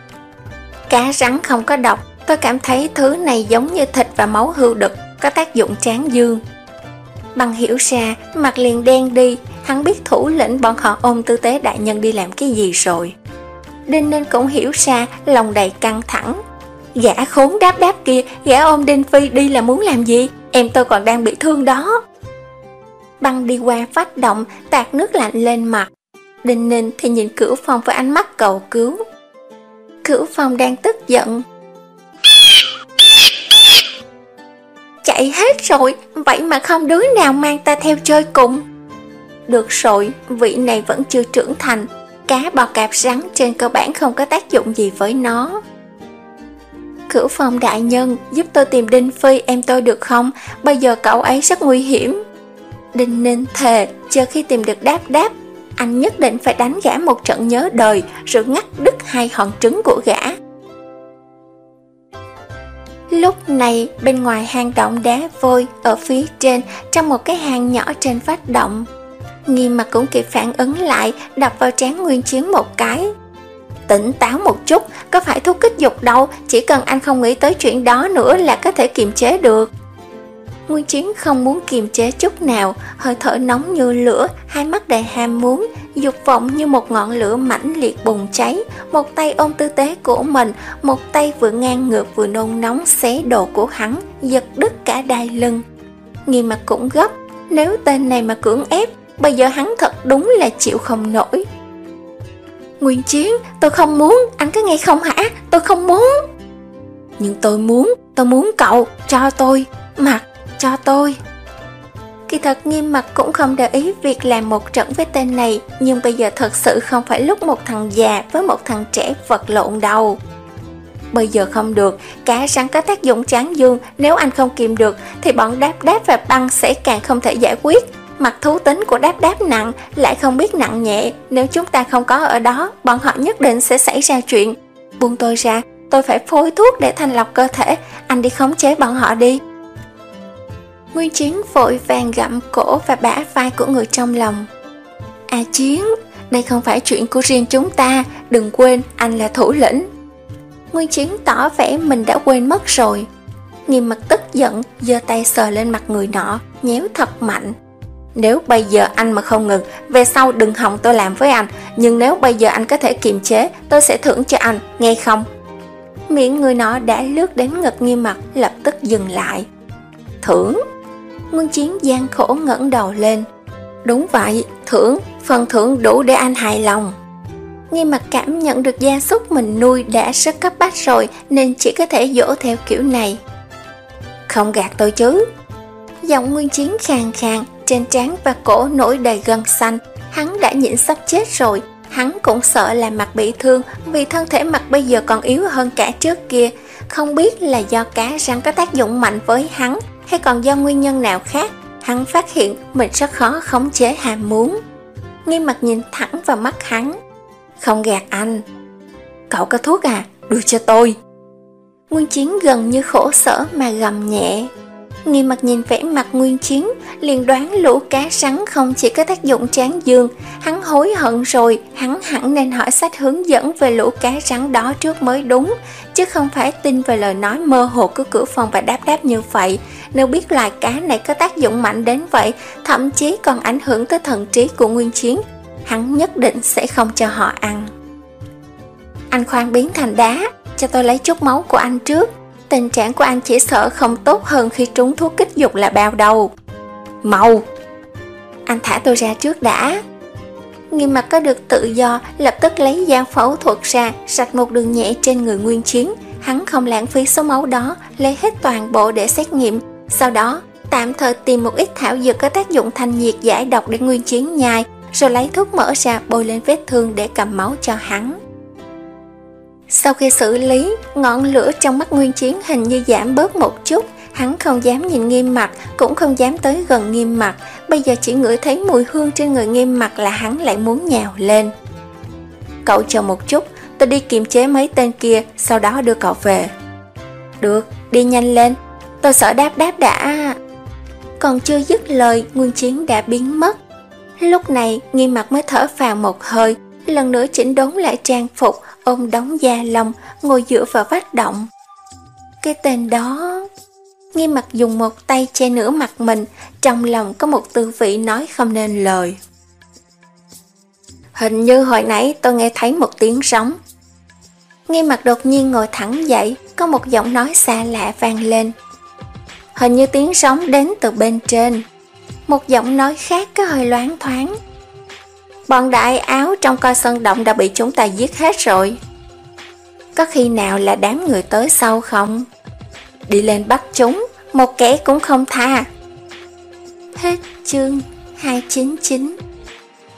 Cá rắn không có độc, tôi cảm thấy thứ này giống như thịt và máu hưu đực, có tác dụng tráng dương. Bằng hiểu ra, mặt liền đen đi, hắn biết thủ lĩnh bọn họ ôm tư tế đại nhân đi làm cái gì rồi. Đinh Ninh cũng hiểu ra, lòng đầy căng thẳng, Gã khốn đáp đáp kia, gã ôm Đinh Phi đi là muốn làm gì? Em tôi còn đang bị thương đó. Băng đi qua phát động, tạt nước lạnh lên mặt. Đinh Ninh thì nhìn cửu phong với ánh mắt cầu cứu. Cửu phong đang tức giận. Chạy hết rồi, vậy mà không đứa nào mang ta theo chơi cùng. Được rồi, vị này vẫn chưa trưởng thành, cá bò cạp rắn trên cơ bản không có tác dụng gì với nó. Cửu phong đại nhân, giúp tôi tìm Đinh Phi em tôi được không? Bây giờ cậu ấy rất nguy hiểm. Đinh Ninh thề, chờ khi tìm được đáp đáp, anh nhất định phải đánh gã một trận nhớ đời, rồi ngắt đứt hai hòn trứng của gã. Lúc này, bên ngoài hang động đá vôi, ở phía trên, trong một cái hang nhỏ trên vách động, Nghi mà cũng kịp phản ứng lại, đập vào trán Nguyên Chiến một cái, tỉnh táo một chút, có phải thuốc kích dục đâu, chỉ cần anh không nghĩ tới chuyện đó nữa là có thể kiềm chế được. Nguyên Chiến không muốn kiềm chế chút nào, hơi thở nóng như lửa, hai mắt đầy ham muốn, dục vọng như một ngọn lửa mãnh liệt bùng cháy, một tay ôm tư tế của mình, một tay vừa ngang ngược vừa nôn nóng xé đồ của hắn, giật đứt cả đai lưng. Nghi mặt cũng gấp, nếu tên này mà cưỡng ép, bây giờ hắn thật đúng là chịu không nổi. Nguyên Chiến, tôi không muốn, anh có nghe không hả? Tôi không muốn. Nhưng tôi muốn, tôi muốn cậu, cho tôi, mặt, cho tôi. Kỳ thật nghiêm mặt cũng không để ý việc làm một trận với tên này, nhưng bây giờ thật sự không phải lúc một thằng già với một thằng trẻ vật lộn đầu. Bây giờ không được, cá rắn có tác dụng chán dương, nếu anh không kìm được thì bọn đáp đáp và băng sẽ càng không thể giải quyết. Mặt thú tính của đáp đáp nặng lại không biết nặng nhẹ Nếu chúng ta không có ở đó Bọn họ nhất định sẽ xảy ra chuyện buông tôi ra, tôi phải phối thuốc để thanh lọc cơ thể, anh đi khống chế bọn họ đi. Nguyên Chiến vội vàng gặm cổ và bả vai của người trong lòng. À Chiến, đây không phải chuyện của riêng chúng ta, đừng quên anh là thủ lĩnh. Nguyên Chiến tỏ vẻ mình đã quên mất rồi. Nghiêm mặt tức giận, giơ tay sờ lên mặt người nọ, nhéo thật mạnh. Nếu bây giờ anh mà không ngừng, về sau đừng hòng tôi làm với anh, nhưng nếu bây giờ anh có thể kiềm chế, tôi sẽ thưởng cho anh, nghe không? Miệng người nọ đã lướt đến ngực nghiêm mặt, lập tức dừng lại. Thưởng? Nguyên Chiến gian khổ ngẩng đầu lên. Đúng vậy, thưởng, phần thưởng đủ để anh hài lòng. Nghi mặt cảm nhận được gia súc mình nuôi đã rất cấp bách rồi nên chỉ có thể dỗ theo kiểu này. Không gạt tôi chứ. Giọng Nguyên Chiến khàn khàn, trên trán và cổ nổi đầy gân xanh. Hắn đã nhịn sắp chết rồi, hắn cũng sợ là mặt bị thương vì thân thể mặt bây giờ còn yếu hơn cả trước kia. Không biết là do cá rắn có tác dụng mạnh với hắn hay còn do nguyên nhân nào khác, hắn phát hiện mình rất khó khống chế ham muốn. Nghiêm mặt nhìn thẳng vào mắt hắn. Không gạt anh. Cậu có thuốc à? Đưa cho tôi. Nguyên Chiến gần như khổ sở mà gầm nhẹ. Nghi mặt nhìn vẻ mặt Nguyên Chiến, liền đoán lũ cá rắn không chỉ có tác dụng tráng dương. Hắn hối hận rồi, hắn hẳn nên hỏi sách hướng dẫn về lũ cá rắn đó trước mới đúng, chứ không phải tin về lời nói mơ hồ của cửa phòng và đáp đáp như vậy. Nếu biết loài cá này có tác dụng mạnh đến vậy, thậm chí còn ảnh hưởng tới thần trí của Nguyên Chiến, hắn nhất định sẽ không cho họ ăn. Anh khoan biến thành đá, cho tôi lấy chút máu của anh trước. Tình trạng của anh chỉ sợ không tốt hơn khi trúng thuốc kích dục là bao đầu. Mau! Anh thả tôi ra trước đã. Nghiêm mặt có được tự do, lập tức lấy dao phẫu thuật ra, sạch một đường nhẹ trên người nguyên chiến. Hắn không lãng phí số máu đó, lấy hết toàn bộ để xét nghiệm. Sau đó, tạm thời tìm một ít thảo dược có tác dụng thanh nhiệt giải độc để nguyên chiến nhai, rồi lấy thuốc mở ra bôi lên vết thương để cầm máu cho hắn. Sau khi xử lý, ngọn lửa trong mắt Nguyên Chiến hình như giảm bớt một chút, hắn không dám nhìn nghiêm mặt, cũng không dám tới gần nghiêm mặt, bây giờ chỉ ngửi thấy mùi hương trên người nghiêm mặt là hắn lại muốn nhào lên. Cậu chờ một chút, tôi đi kiềm chế mấy tên kia, sau đó đưa cậu về. Được, đi nhanh lên, tôi sợ đáp đáp đã... Còn chưa dứt lời, Nguyên Chiến đã biến mất. Lúc này, nghiêm mặt mới thở phào một hơi, lần nữa chỉnh đốn lại trang phục, ôm đóng da lòng ngồi dựa vào vách động. Cái tên đó... Nghiêm mặt dùng một tay che nửa mặt mình, trong lòng có một tư vị nói không nên lời. Hình như hồi nãy tôi nghe thấy một tiếng sóng. Nghiêm mặt đột nhiên ngồi thẳng dậy, có một giọng nói xa lạ vang lên. Hình như tiếng sóng đến từ bên trên. Một giọng nói khác có hơi loáng thoáng. Bọn đại áo trong coi sân động đã bị chúng ta giết hết rồi. Có khi nào là đám người tới sau không? Đi lên bắt chúng, một kẻ cũng không tha. Hết chương 299